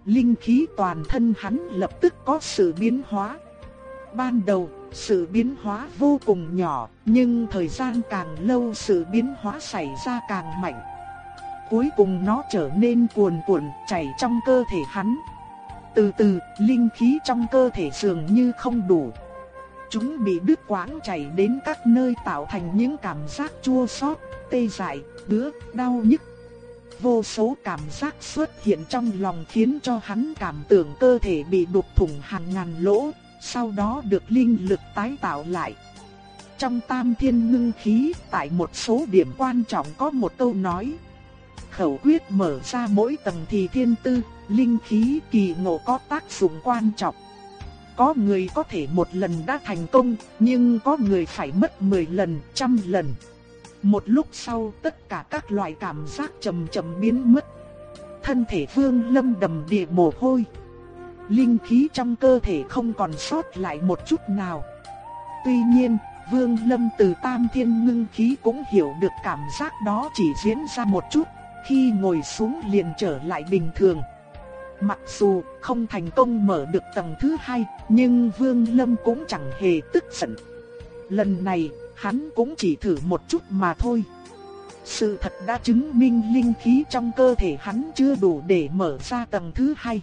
Linh khí toàn thân hắn lập tức có sự biến hóa. Ban đầu, sự biến hóa vô cùng nhỏ, nhưng thời gian càng lâu sự biến hóa xảy ra càng mạnh cuối cùng nó trở nên cuồn cuộn chảy trong cơ thể hắn. Từ từ, linh khí trong cơ thể dường như không đủ. Chúng bị đứt quãng chảy đến các nơi tạo thành những cảm giác chua xót, tê dại, ngứa, đau nhức. Vô số cảm giác xuất hiện trong lòng khiến cho hắn cảm tưởng cơ thể bị đục thủng hàng ngàn lỗ, sau đó được linh lực tái tạo lại. Trong tam thiên ngưng khí, tại một số điểm quan trọng có một câu nói khẩu quyết mở ra mỗi tầng thì thiên tư, linh khí kỳ ngộ có tác dụng quan trọng. Có người có thể một lần đã thành công, nhưng có người phải mất 10 lần, trăm lần. Một lúc sau tất cả các loại cảm giác chậm chậm biến mất. Thân thể Vương Lâm đầm đìa mồ hôi. Linh khí trong cơ thể không còn sót lại một chút nào. Tuy nhiên, Vương Lâm từ tam thiên ngưng khí cũng hiểu được cảm giác đó chỉ diễn ra một chút, khi ngồi xuống liền trở lại bình thường. Mặc dù không thành công mở được tầng thứ hai, nhưng Vương Lâm cũng chẳng hề tức giận. Lần này, hắn cũng chỉ thử một chút mà thôi. Sự thật đã chứng minh linh khí trong cơ thể hắn chưa đủ để mở ra tầng thứ hai.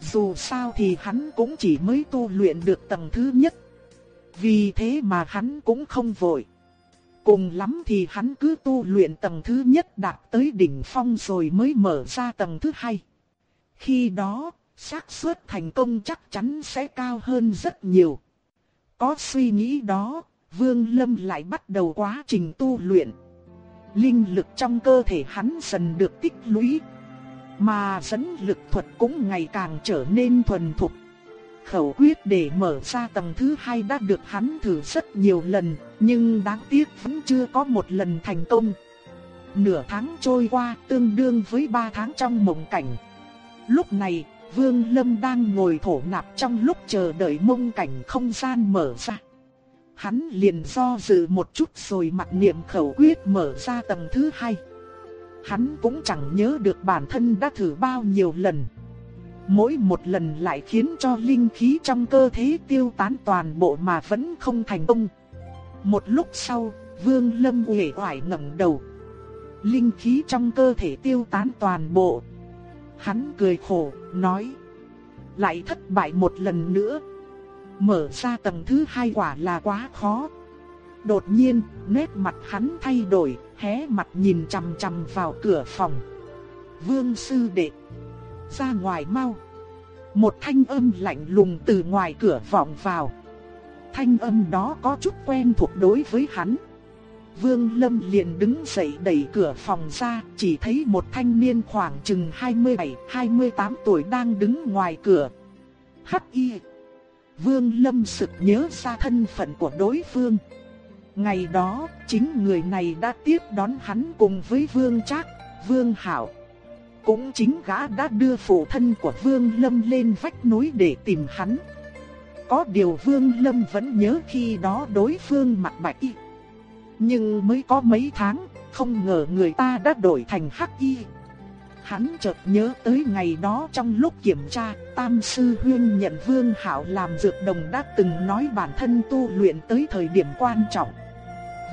Dù sao thì hắn cũng chỉ mới tu luyện được tầng thứ nhất. Vì thế mà hắn cũng không vội. Cùng lắm thì hắn cứ tu luyện tầng thứ nhất đạt tới đỉnh phong rồi mới mở ra tầng thứ hai. Khi đó, xác suất thành công chắc chắn sẽ cao hơn rất nhiều. Có suy nghĩ đó, Vương Lâm lại bắt đầu quá trình tu luyện. Linh lực trong cơ thể hắn dần được tích lũy, mà dẫn lực thuật cũng ngày càng trở nên thuần thục. Khẩu quyết để mở ra tầng thứ hai đã được hắn thử rất nhiều lần, nhưng đáng tiếc vẫn chưa có một lần thành công. Nửa tháng trôi qua tương đương với ba tháng trong mộng cảnh. Lúc này, Vương Lâm đang ngồi thổ nạp trong lúc chờ đợi mông cảnh không gian mở ra. Hắn liền do dự một chút rồi mặc niệm khẩu quyết mở ra tầng thứ hai. Hắn cũng chẳng nhớ được bản thân đã thử bao nhiêu lần. Mỗi một lần lại khiến cho linh khí trong cơ thể tiêu tán toàn bộ mà vẫn không thành công. Một lúc sau, Vương Lâm uể oải ngẩng đầu. Linh khí trong cơ thể tiêu tán toàn bộ. Hắn cười khổ, nói: "Lại thất bại một lần nữa." Mở ra tầng thứ hai quả là quá khó. Đột nhiên, nét mặt hắn thay đổi, hé mặt nhìn chằm chằm vào cửa phòng. Vương sư đệ, ra ngoài mau. Một thanh âm lạnh lùng từ ngoài cửa vọng vào. Thanh âm đó có chút quen thuộc đối với hắn. Vương Lâm liền đứng dậy đẩy cửa phòng ra, chỉ thấy một thanh niên khoảng chừng 27-28 tuổi đang đứng ngoài cửa. Hắc y. Vương Lâm sực nhớ ra thân phận của đối phương. Ngày đó, chính người này đã tiếp đón hắn cùng với Vương Trác, Vương Hảo. Cũng chính gã đã đưa phụ thân của Vương Lâm lên vách núi để tìm hắn. Có điều Vương Lâm vẫn nhớ khi đó đối phương mặt bạch y. Nhưng mới có mấy tháng, không ngờ người ta đã đổi thành hắc y. Hắn chợt nhớ tới ngày đó trong lúc kiểm tra, Tam Sư Huyên nhận Vương Hảo làm dược đồng đã từng nói bản thân tu luyện tới thời điểm quan trọng.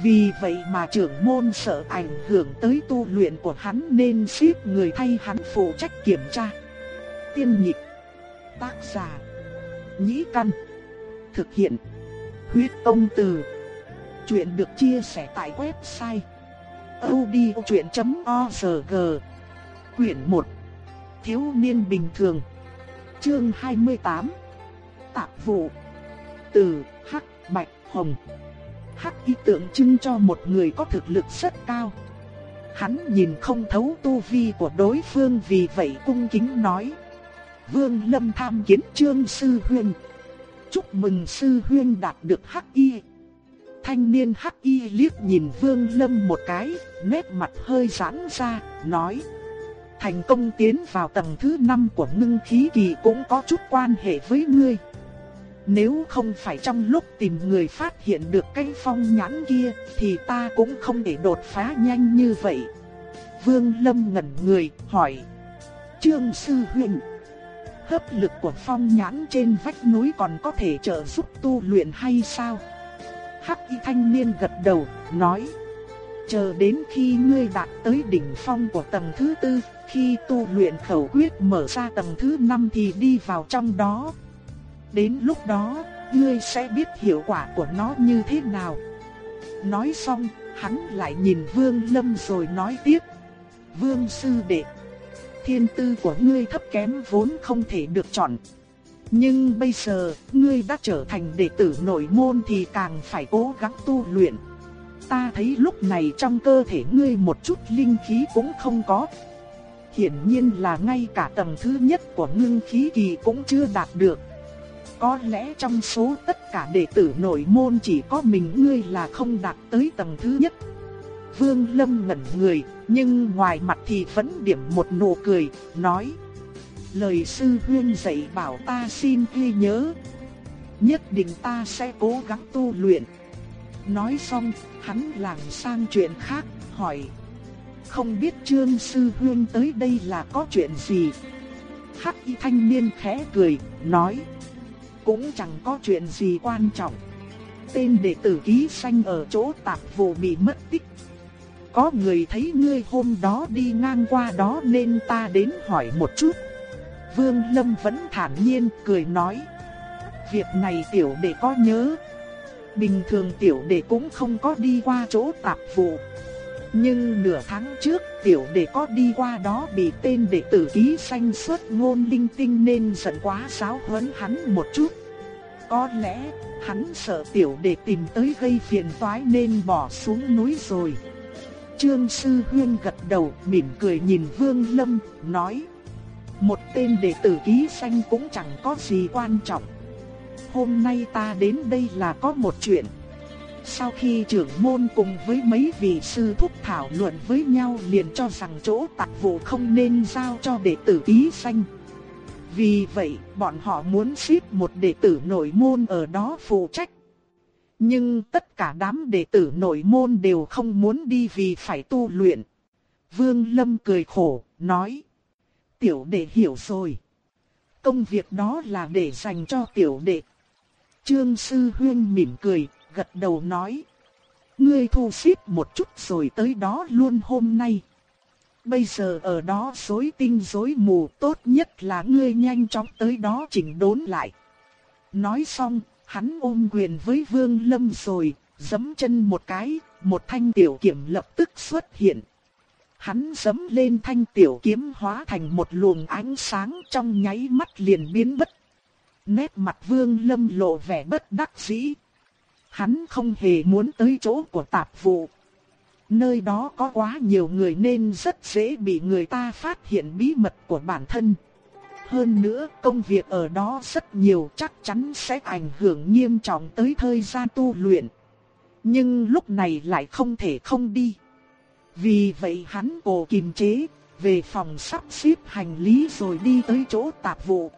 Vì vậy mà trưởng môn sợ ảnh hưởng tới tu luyện của hắn nên xếp người thay hắn phụ trách kiểm tra. Tiên nhịp, tác giả, nhĩ căn, thực hiện, huyết công từ. Chuyện được chia sẻ tại website odchuyện.org Quyển 1 Thiếu niên bình thường. Chương 28 Tạp vụ. Từ Hắc Bạch Hồng. Hắc y tượng trưng cho một người có thực lực rất cao. Hắn nhìn không thấu tu vi của đối phương vì vậy cung kính nói. Vương Lâm tham kiến trương sư huyên. Chúc mừng sư huyên đạt được hắc y. Thanh niên hắc y liếc nhìn Vương Lâm một cái, nét mặt hơi giãn ra, nói. Thành công tiến vào tầng thứ 5 của ngưng khí kỳ cũng có chút quan hệ với ngươi. Nếu không phải trong lúc tìm người phát hiện được cái phong nhãn kia thì ta cũng không thể đột phá nhanh như vậy. Vương Lâm ngẩn người hỏi. Trương Sư Huyền, Hấp lực của phong nhãn trên vách núi còn có thể trợ giúp tu luyện hay sao? Hắc y thanh niên gật đầu, nói. Chờ đến khi ngươi đạt tới đỉnh phong của tầng thứ tư, khi tu luyện khẩu quyết mở ra tầng thứ năm thì đi vào trong đó. Đến lúc đó, ngươi sẽ biết hiệu quả của nó như thế nào. Nói xong, hắn lại nhìn Vương Lâm rồi nói tiếp. Vương sư đệ, thiên tư của ngươi thấp kém vốn không thể được chọn. Nhưng bây giờ, ngươi đã trở thành đệ tử nội môn thì càng phải cố gắng tu luyện. Ta thấy lúc này trong cơ thể ngươi một chút linh khí cũng không có. Hiển nhiên là ngay cả tầng thứ nhất của ngưng khí kỳ cũng chưa đạt được. Có lẽ trong số tất cả đệ tử nội môn chỉ có mình ngươi là không đạt tới tầng thứ nhất. Vương Lâm ngẩn người, nhưng ngoài mặt thì vẫn điểm một nụ cười, nói. Lời sư huyên dạy bảo ta xin ghi nhớ. nhất định ta sẽ cố gắng tu luyện. Nói xong, hắn lảng sang chuyện khác, hỏi. Không biết Trương Sư Huyên tới đây là có chuyện gì? Hắc y thanh niên khẽ cười, nói. Cũng chẳng có chuyện gì quan trọng. Tên đệ tử ký xanh ở chỗ tạp vụ bị mất tích. Có người thấy ngươi hôm đó đi ngang qua đó nên ta đến hỏi một chút. Vương Lâm vẫn thản nhiên cười nói. Việc này tiểu đệ có nhớ. Bình thường tiểu đệ cũng không có đi qua chỗ tạp vụ. Nhưng nửa tháng trước tiểu đệ có đi qua đó bị tên đệ tử ký sanh xuất ngôn linh tinh nên giận quá giáo huấn hắn một chút. Có lẽ hắn sợ tiểu đệ tìm tới gây phiền toái nên bỏ xuống núi rồi. Trương Sư Huyên gật đầu mỉm cười nhìn Vương Lâm, nói Một tên đệ tử ký sanh cũng chẳng có gì quan trọng Hôm nay ta đến đây là có một chuyện Sau khi trưởng môn cùng với mấy vị sư thúc thảo luận với nhau liền cho rằng chỗ tạc vụ không nên giao cho đệ tử ký sanh. Vì vậy bọn họ muốn xếp một đệ tử nội môn ở đó phụ trách nhưng tất cả đám đệ tử nội môn đều không muốn đi vì phải tu luyện. Vương Lâm cười khổ, nói. Tiểu đệ hiểu rồi. Công việc đó là để dành cho tiểu đệ. Trương Sư Huyên mỉm cười, gật đầu nói. Ngươi thu xếp một chút rồi tới đó luôn hôm nay. Bây giờ ở đó rối tinh rối mù tốt nhất là ngươi nhanh chóng tới đó chỉnh đốn lại. Nói xong, Hắn ôm quyền với Vương Lâm rồi, giẫm chân một cái, một thanh tiểu kiếm lập tức xuất hiện. Hắn giẫm lên thanh tiểu kiếm hóa thành một luồng ánh sáng trong nháy mắt liền biến mất. Nét mặt Vương Lâm lộ vẻ bất đắc dĩ. Hắn không hề muốn tới chỗ của tạp vụ. Nơi đó có quá nhiều người nên rất dễ bị người ta phát hiện bí mật của bản thân. Hơn nữa công việc ở đó rất nhiều chắc chắn sẽ ảnh hưởng nghiêm trọng tới thời gian tu luyện. Nhưng lúc này lại không thể không đi. Vì vậy hắn cố kiềm chế, về phòng sắp xếp hành lý rồi đi tới chỗ tạp vụ.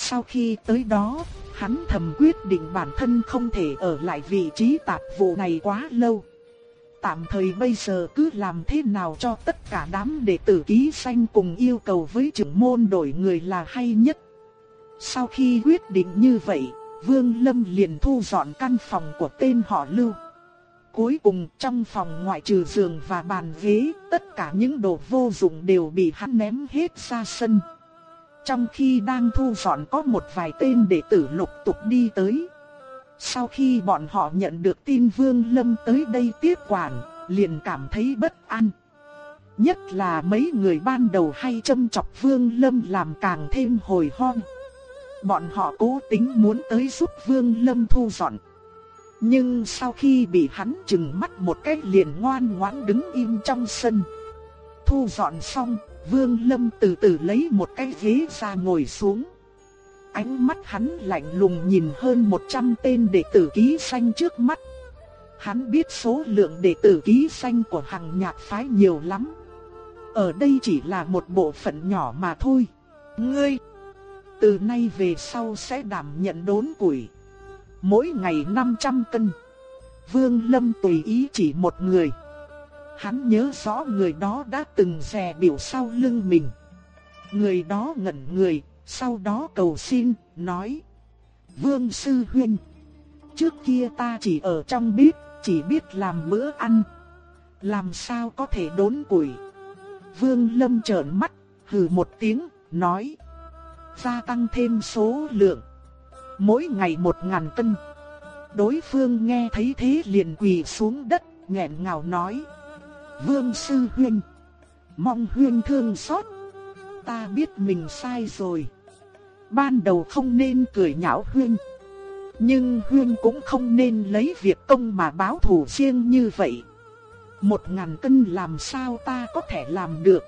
Sau khi tới đó, hắn thầm quyết định bản thân không thể ở lại vị trí tạp vụ này quá lâu. Tạm thời bây giờ cứ làm thế nào cho tất cả đám đệ tử ký sanh cùng yêu cầu với trưởng môn đổi người là hay nhất. Sau khi quyết định như vậy, Vương Lâm liền thu dọn căn phòng của tên họ Lưu. Cuối cùng trong phòng ngoại trừ giường và bàn ghế, tất cả những đồ vô dụng đều bị hắn ném hết ra sân. Trong khi đang thu dọn có một vài tên đệ tử lục tục đi tới. Sau khi bọn họ nhận được tin Vương Lâm tới đây tiếp quản, liền cảm thấy bất an. Nhất là mấy người ban đầu hay châm chọc Vương Lâm làm càng thêm hồi hong. Bọn họ cố tính muốn tới giúp Vương Lâm thu dọn. Nhưng sau khi bị hắn chừng mắt một cái liền ngoan ngoãn đứng im trong sân. Thu dọn xong, Vương Lâm từ từ lấy một cái ghế ra ngồi xuống. Ánh mắt hắn lạnh lùng nhìn hơn 100 tên đệ tử ký xanh trước mắt. Hắn biết số lượng đệ tử ký xanh của hàng nhạc phái nhiều lắm. Ở đây chỉ là một bộ phận nhỏ mà thôi. Ngươi, từ nay về sau sẽ đảm nhận đốn củi. Mỗi ngày 500 cân. Vương Lâm tùy ý chỉ một người. Hắn nhớ rõ người đó đã từng xè biểu sau lưng mình. Người đó ngẩn người, sau đó cầu xin, nói. Vương Sư Huynh, trước kia ta chỉ ở trong bếp, chỉ biết làm bữa ăn. Làm sao có thể đốn củi. Vương Lâm trợn mắt, hừ một tiếng, nói. Gia tăng thêm số lượng. Mỗi ngày một ngàn cân. Đối phương nghe thấy thế liền quỳ xuống đất, nghẹn ngào nói. Vương Sư Huynh, mong Huynh thương xót. Ta biết mình sai rồi. Ban đầu không nên cười nhạo Huyên. Nhưng Huyên cũng không nên lấy việc công mà báo thù riêng như vậy. Một ngàn cân làm sao ta có thể làm được.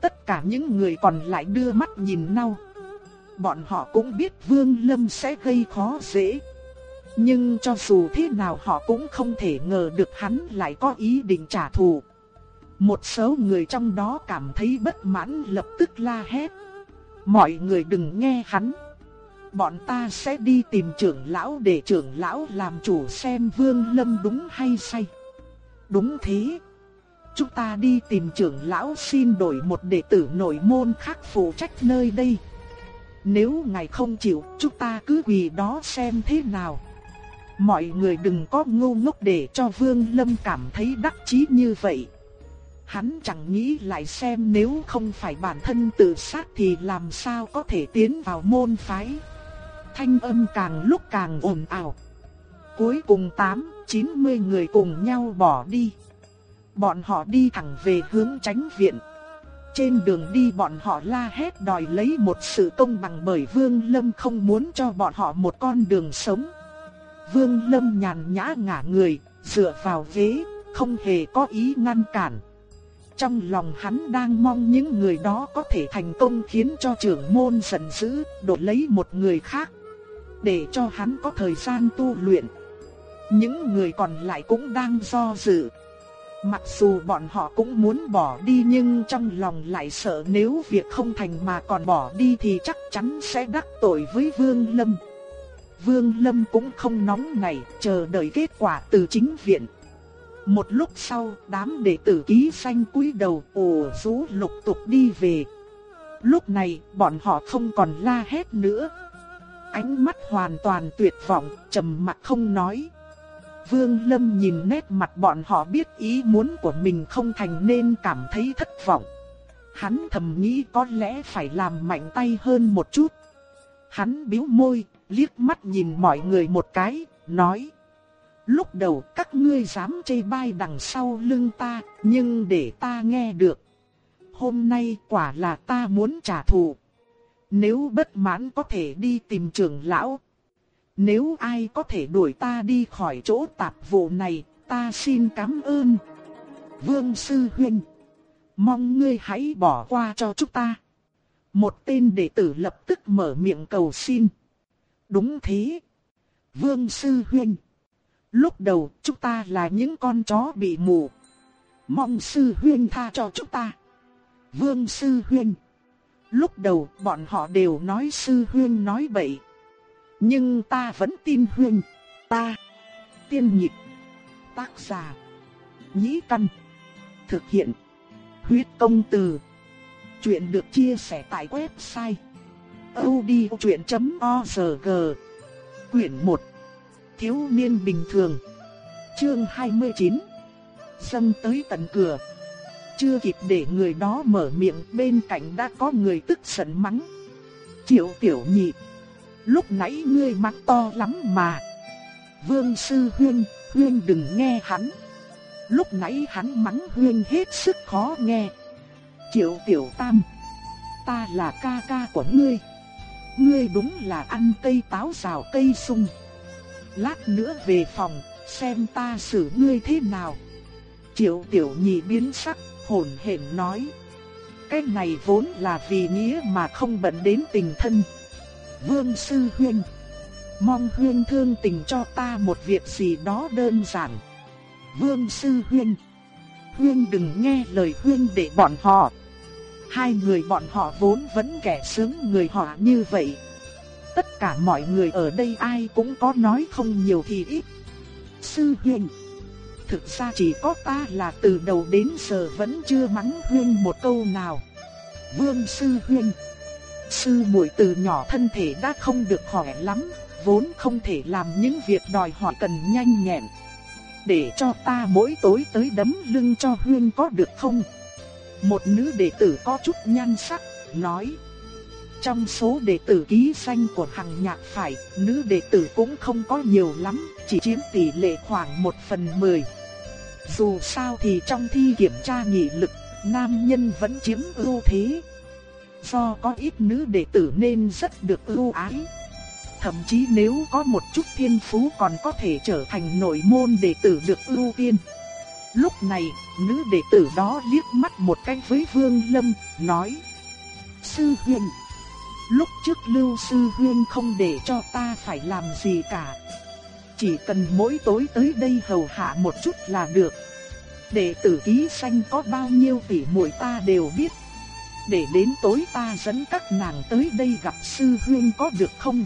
Tất cả những người còn lại đưa mắt nhìn nhau. Bọn họ cũng biết Vương Lâm sẽ gây khó dễ. Nhưng cho dù thế nào họ cũng không thể ngờ được hắn lại có ý định trả thù. Một số người trong đó cảm thấy bất mãn lập tức la hét. Mọi người đừng nghe hắn. bọn ta sẽ đi tìm trưởng lão để trưởng lão làm chủ xem Vương Lâm đúng hay sai. Đúng thế. Chúng ta đi tìm trưởng lão xin đổi một đệ tử nội môn khác phụ trách nơi đây. Nếu ngài không chịu, chúng ta cứ quỳ đó xem thế nào. Mọi người đừng có ngu ngốc để cho Vương Lâm cảm thấy đắc chí như vậy. Hắn chẳng nghĩ lại xem nếu không phải bản thân tự sát thì làm sao có thể tiến vào môn phái. Thanh âm càng lúc càng ồn ào. Cuối cùng 8, 90 người cùng nhau bỏ đi. Bọn họ đi thẳng về hướng tránh viện. Trên đường đi bọn họ la hét đòi lấy một sự công bằng bởi Vương Lâm không muốn cho bọn họ một con đường sống. Vương Lâm nhàn nhã ngả người, dựa vào ghế, không hề có ý ngăn cản. Trong lòng hắn đang mong những người đó có thể thành công khiến cho trưởng môn giận dữ, đột lấy một người khác. Để cho hắn có thời gian tu luyện. Những người còn lại cũng đang do dự. Mặc dù bọn họ cũng muốn bỏ đi nhưng trong lòng lại sợ nếu việc không thành mà còn bỏ đi thì chắc chắn sẽ đắc tội với Vương Lâm. Vương Lâm cũng không nóng nảy, chờ đợi kết quả từ chính viện. Một lúc sau, đám đệ tử ký xanh cúi đầu ồ rú lục tục đi về. Lúc này, bọn họ không còn la hét nữa. Ánh mắt hoàn toàn tuyệt vọng, trầm mặc không nói. Vương Lâm nhìn nét mặt bọn họ biết ý muốn của mình không thành nên cảm thấy thất vọng. Hắn thầm nghĩ có lẽ phải làm mạnh tay hơn một chút. Hắn bĩu môi, liếc mắt nhìn mọi người một cái, nói. Lúc đầu các ngươi dám chê bai đằng sau lưng ta, nhưng để ta nghe được. Hôm nay quả là ta muốn trả thù. Nếu bất mãn có thể đi tìm trưởng lão. Nếu ai có thể đuổi ta đi khỏi chỗ tạp vụ này, ta xin cảm ơn. Vương Sư Huynh, mong ngươi hãy bỏ qua cho chúng ta. Một tên đệ tử lập tức mở miệng cầu xin. Đúng thế. Vương Sư Huynh. Lúc đầu, chúng ta là những con chó bị mù. Mong Sư huyên tha cho chúng ta. Vương Sư huyên Lúc đầu, bọn họ đều nói Sư huyên nói bậy. Nhưng ta vẫn tin huyên Ta. Tiên nhịp. Tác giả. Nhĩ căn. Thực hiện. Huyết công từ. Chuyện được chia sẻ tại website audiochuyện.org Quyển 1 Thiếu niên bình thường. Chương 29 Dâng tới tận cửa. Chưa kịp để người đó mở miệng bên cạnh đã có người tức giận mắng. Triệu tiểu nhị Lúc nãy ngươi mắng to lắm mà. Vương sư huyên, huyên đừng nghe hắn. Lúc nãy hắn mắng huyên hết sức khó nghe. Triệu tiểu tam Ta là ca ca của ngươi. Ngươi đúng là ăn cây táo rào cây sung. Lát nữa về phòng, xem ta xử ngươi thế nào. Triệu tiểu nhị biến sắc, hồn hển nói. Cái này vốn là vì nghĩa mà không bận đến tình thân. Vương sư huyên, mong huyên thương tình cho ta một việc gì đó đơn giản. Vương sư huyên, huyên đừng nghe lời huyên để bọn họ. Hai người bọn họ vốn vẫn kẻ sướng người họ như vậy. Tất cả mọi người ở đây ai cũng có nói không nhiều thì ít. Sư huynh, thực ra chỉ có ta là từ đầu đến giờ vẫn chưa mắng huynh một câu nào. Vương sư huynh, sư muội từ nhỏ thân thể đã không được khỏe lắm, vốn không thể làm những việc đòi hỏi cần nhanh nhẹn. Để cho ta mỗi tối tới đấm lưng cho huynh có được không? Một nữ đệ tử có chút nhan sắc, nói. Trong số đệ tử ký danh của hằng nhạc phải, nữ đệ tử cũng không có nhiều lắm, chỉ chiếm tỷ lệ khoảng 1 phần 10. Dù sao thì trong thi kiểm tra nghị lực, nam nhân vẫn chiếm ưu thế. Do có ít nữ đệ tử nên rất được ưu ái. Thậm chí nếu có một chút thiên phú còn có thể trở thành nội môn đệ tử được ưu tiên. Lúc này, nữ đệ tử đó liếc mắt một cái với Vương Lâm, nói Sư Huyền Lúc trước Lưu Sư Huyên không để cho ta phải làm gì cả. Chỉ cần mỗi tối tới đây hầu hạ một chút là được. Đệ tử ký xanh có bao nhiêu tỷ muội ta đều biết. Để đến tối ta dẫn các nàng tới đây gặp Sư Huyên có được không?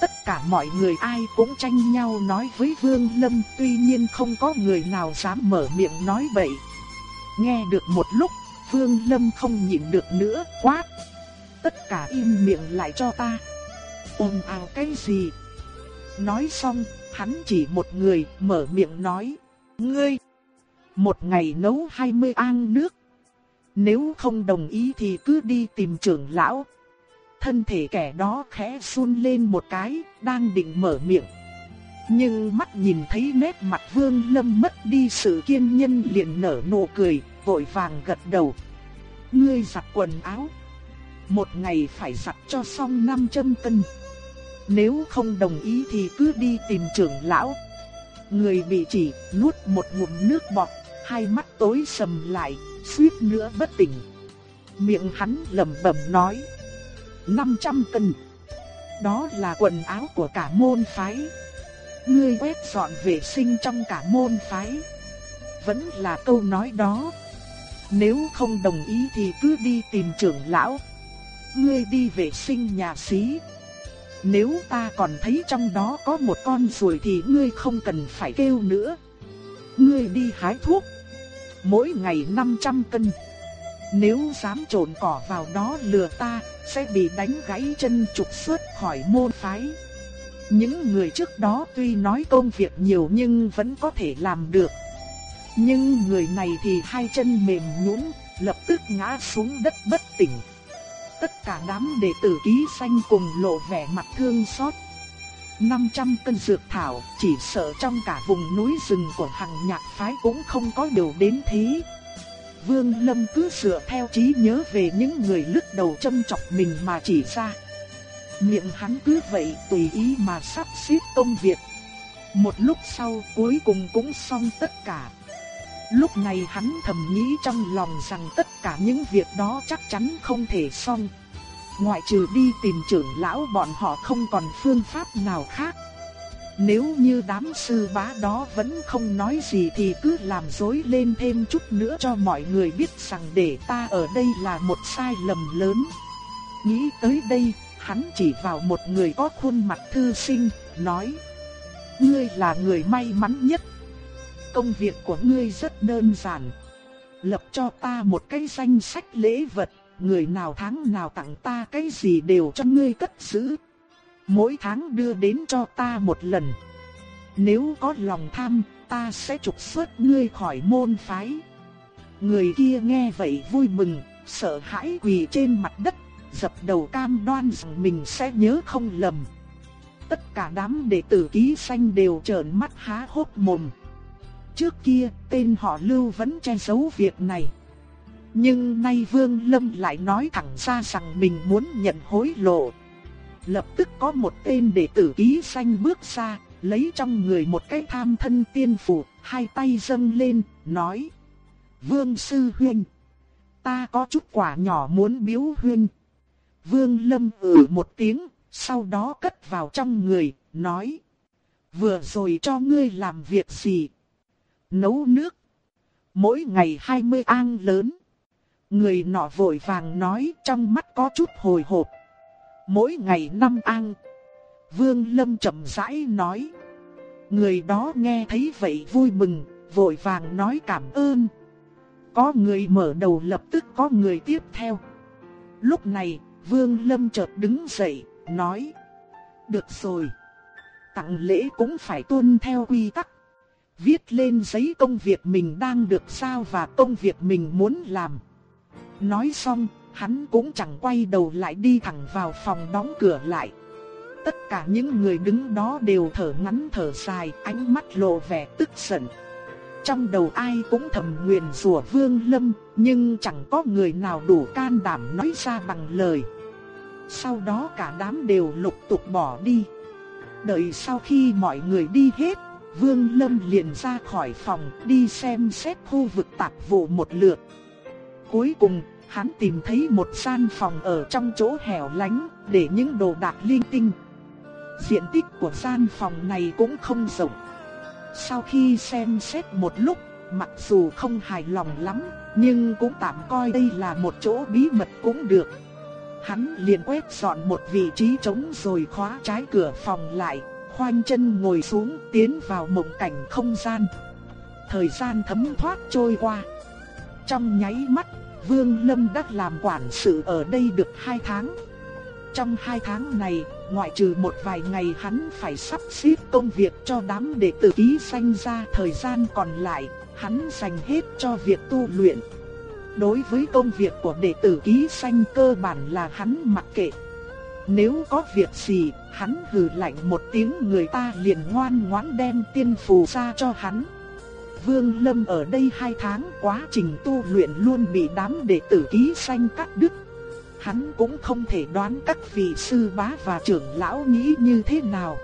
tất cả mọi người ai cũng tranh nhau nói với Vương Lâm, tuy nhiên không có người nào dám mở miệng nói bậy. Nghe được một lúc, Vương Lâm không nhịn được nữa, quát. Tất cả im miệng lại cho ta. Ồn ào cái gì? Nói xong, hắn chỉ một người, mở miệng nói. Ngươi, một ngày nấu 20 an nước. Nếu không đồng ý thì cứ đi tìm trưởng lão. Thân thể kẻ đó khẽ run lên một cái, đang định mở miệng. Nhưng mắt nhìn thấy nét mặt Vương Lâm mất đi sự kiên nhẫn liền nở nụ cười, vội vàng gật đầu. Ngươi giặt quần áo, một ngày phải giặt cho xong 500 cân. Nếu không đồng ý thì cứ đi tìm trưởng lão. Người bị chỉ nuốt một ngụm nước bọt, hai mắt tối sầm lại, suýt nữa bất tỉnh. Miệng hắn lẩm bẩm nói: 500 cân. Đó là quần áo của cả môn phái. Ngươi quét dọn vệ sinh trong cả môn phái. Vẫn là câu nói đó. Nếu không đồng ý thì cứ đi tìm trưởng lão. Ngươi đi vệ sinh nhà xí. Nếu ta còn thấy trong đó có một con ruồi thì ngươi không cần phải kêu nữa. Ngươi đi hái thuốc. Mỗi ngày 500 cân. Nếu dám trộn cỏ vào đó lừa ta, sẽ bị đánh gãy chân trục xuất khỏi môn phái. Những người trước đó tuy nói công việc nhiều nhưng vẫn có thể làm được. Nhưng người này thì hai chân mềm nhũn, lập tức ngã xuống đất bất tỉnh. Tất cả đám đệ tử ký xanh cùng lộ vẻ mặt thương xót. 500 cân dược thảo, chỉ sợ trong cả vùng núi rừng của hàng nhạc phái cũng không có điều đến thế. Vương Lâm cứ sửa theo trí nhớ về những người lứt đầu châm chọc mình mà chỉ ra. Miệng hắn cứ vậy tùy ý mà sắp xếp công việc. Một lúc sau cuối cùng cũng xong tất cả. Lúc này hắn thầm nghĩ trong lòng rằng tất cả những việc đó chắc chắn không thể xong. Ngoại trừ đi tìm trưởng lão bọn họ không còn phương pháp nào khác. Nếu như đám sư bá đó vẫn không nói gì thì cứ làm dối lên thêm chút nữa cho mọi người biết rằng để ta ở đây là một sai lầm lớn. Nghĩ tới đây, hắn chỉ vào một người có khuôn mặt thư sinh, nói Ngươi là người may mắn nhất. Công việc của ngươi rất đơn giản. Lập cho ta một cái danh sách lễ vật, người nào tháng nào tặng ta cái gì đều cho ngươi cất giữ mỗi tháng đưa đến cho ta một lần. Nếu có lòng tham, ta sẽ trục xuất ngươi khỏi môn phái. Người kia nghe vậy vui mừng, sợ hãi quỳ trên mặt đất, dập đầu cam đoan rằng mình sẽ nhớ không lầm. Tất cả đám đệ tử ký xanh đều trợn mắt há hốc mồm. Trước kia, tên họ Lưu vẫn che giấu việc này. Nhưng nay Vương Lâm lại nói thẳng ra rằng mình muốn nhận hối lộ. Lập tức có một tên đệ tử ký xanh bước ra, lấy trong người một cái tham thân tiên phủ, hai tay dâng lên, nói. Vương sư huynh, ta có chút quả nhỏ muốn biếu huynh. Vương lâm ử một tiếng, sau đó cất vào trong người, nói. Vừa rồi cho ngươi làm việc gì? Nấu nước. Mỗi ngày 20 an lớn. Người nọ vội vàng nói trong mắt có chút hồi hộp mỗi ngày năm ăn. Vương Lâm chậm rãi nói. Người đó nghe thấy vậy vui mừng, vội vàng nói cảm ơn. Có người mở đầu lập tức có người tiếp theo. Lúc này, Vương Lâm chợt đứng dậy, nói. Được rồi. Tặng lễ cũng phải tuân theo quy tắc. Viết lên giấy công việc mình đang được sao và công việc mình muốn làm. Nói xong, hắn cũng chẳng quay đầu lại đi thẳng vào phòng đóng cửa lại. Tất cả những người đứng đó đều thở ngắn thở dài, ánh mắt lộ vẻ tức giận. Trong đầu ai cũng thầm nguyện rủa Vương Lâm, nhưng chẳng có người nào đủ can đảm nói ra bằng lời. Sau đó cả đám đều lục tục bỏ đi. Đợi sau khi mọi người đi hết, Vương Lâm liền ra khỏi phòng đi xem xét khu vực tạp vụ một lượt. Cuối cùng, hắn tìm thấy một gian phòng ở trong chỗ hẻo lánh, để những đồ đạc linh tinh. Diện tích của gian phòng này cũng không rộng. Sau khi xem xét một lúc, mặc dù không hài lòng lắm, nhưng cũng tạm coi đây là một chỗ bí mật cũng được. hắn liền quét dọn một vị trí trống rồi khóa trái cửa phòng lại, khoanh chân ngồi xuống tiến vào mộng cảnh không gian. Thời gian thấm thoát trôi qua. Trong nháy mắt, Vương Lâm đã làm quản sự ở đây được 2 tháng. Trong 2 tháng này, ngoại trừ một vài ngày hắn phải sắp xếp công việc cho đám đệ tử ký sanh ra thời gian còn lại, hắn dành hết cho việc tu luyện. Đối với công việc của đệ tử ký sanh cơ bản là hắn mặc kệ. Nếu có việc gì, hắn hừ lạnh một tiếng người ta liền ngoan ngoãn đem tiên phù ra cho hắn. Vương Lâm ở đây hai tháng quá trình tu luyện luôn bị đám đệ tử ký sanh cắt đứt. Hắn cũng không thể đoán các vị sư bá và trưởng lão nghĩ như thế nào.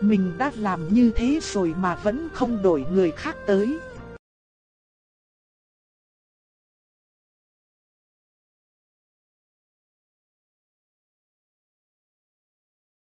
Mình đã làm như thế rồi mà vẫn không đổi người khác tới.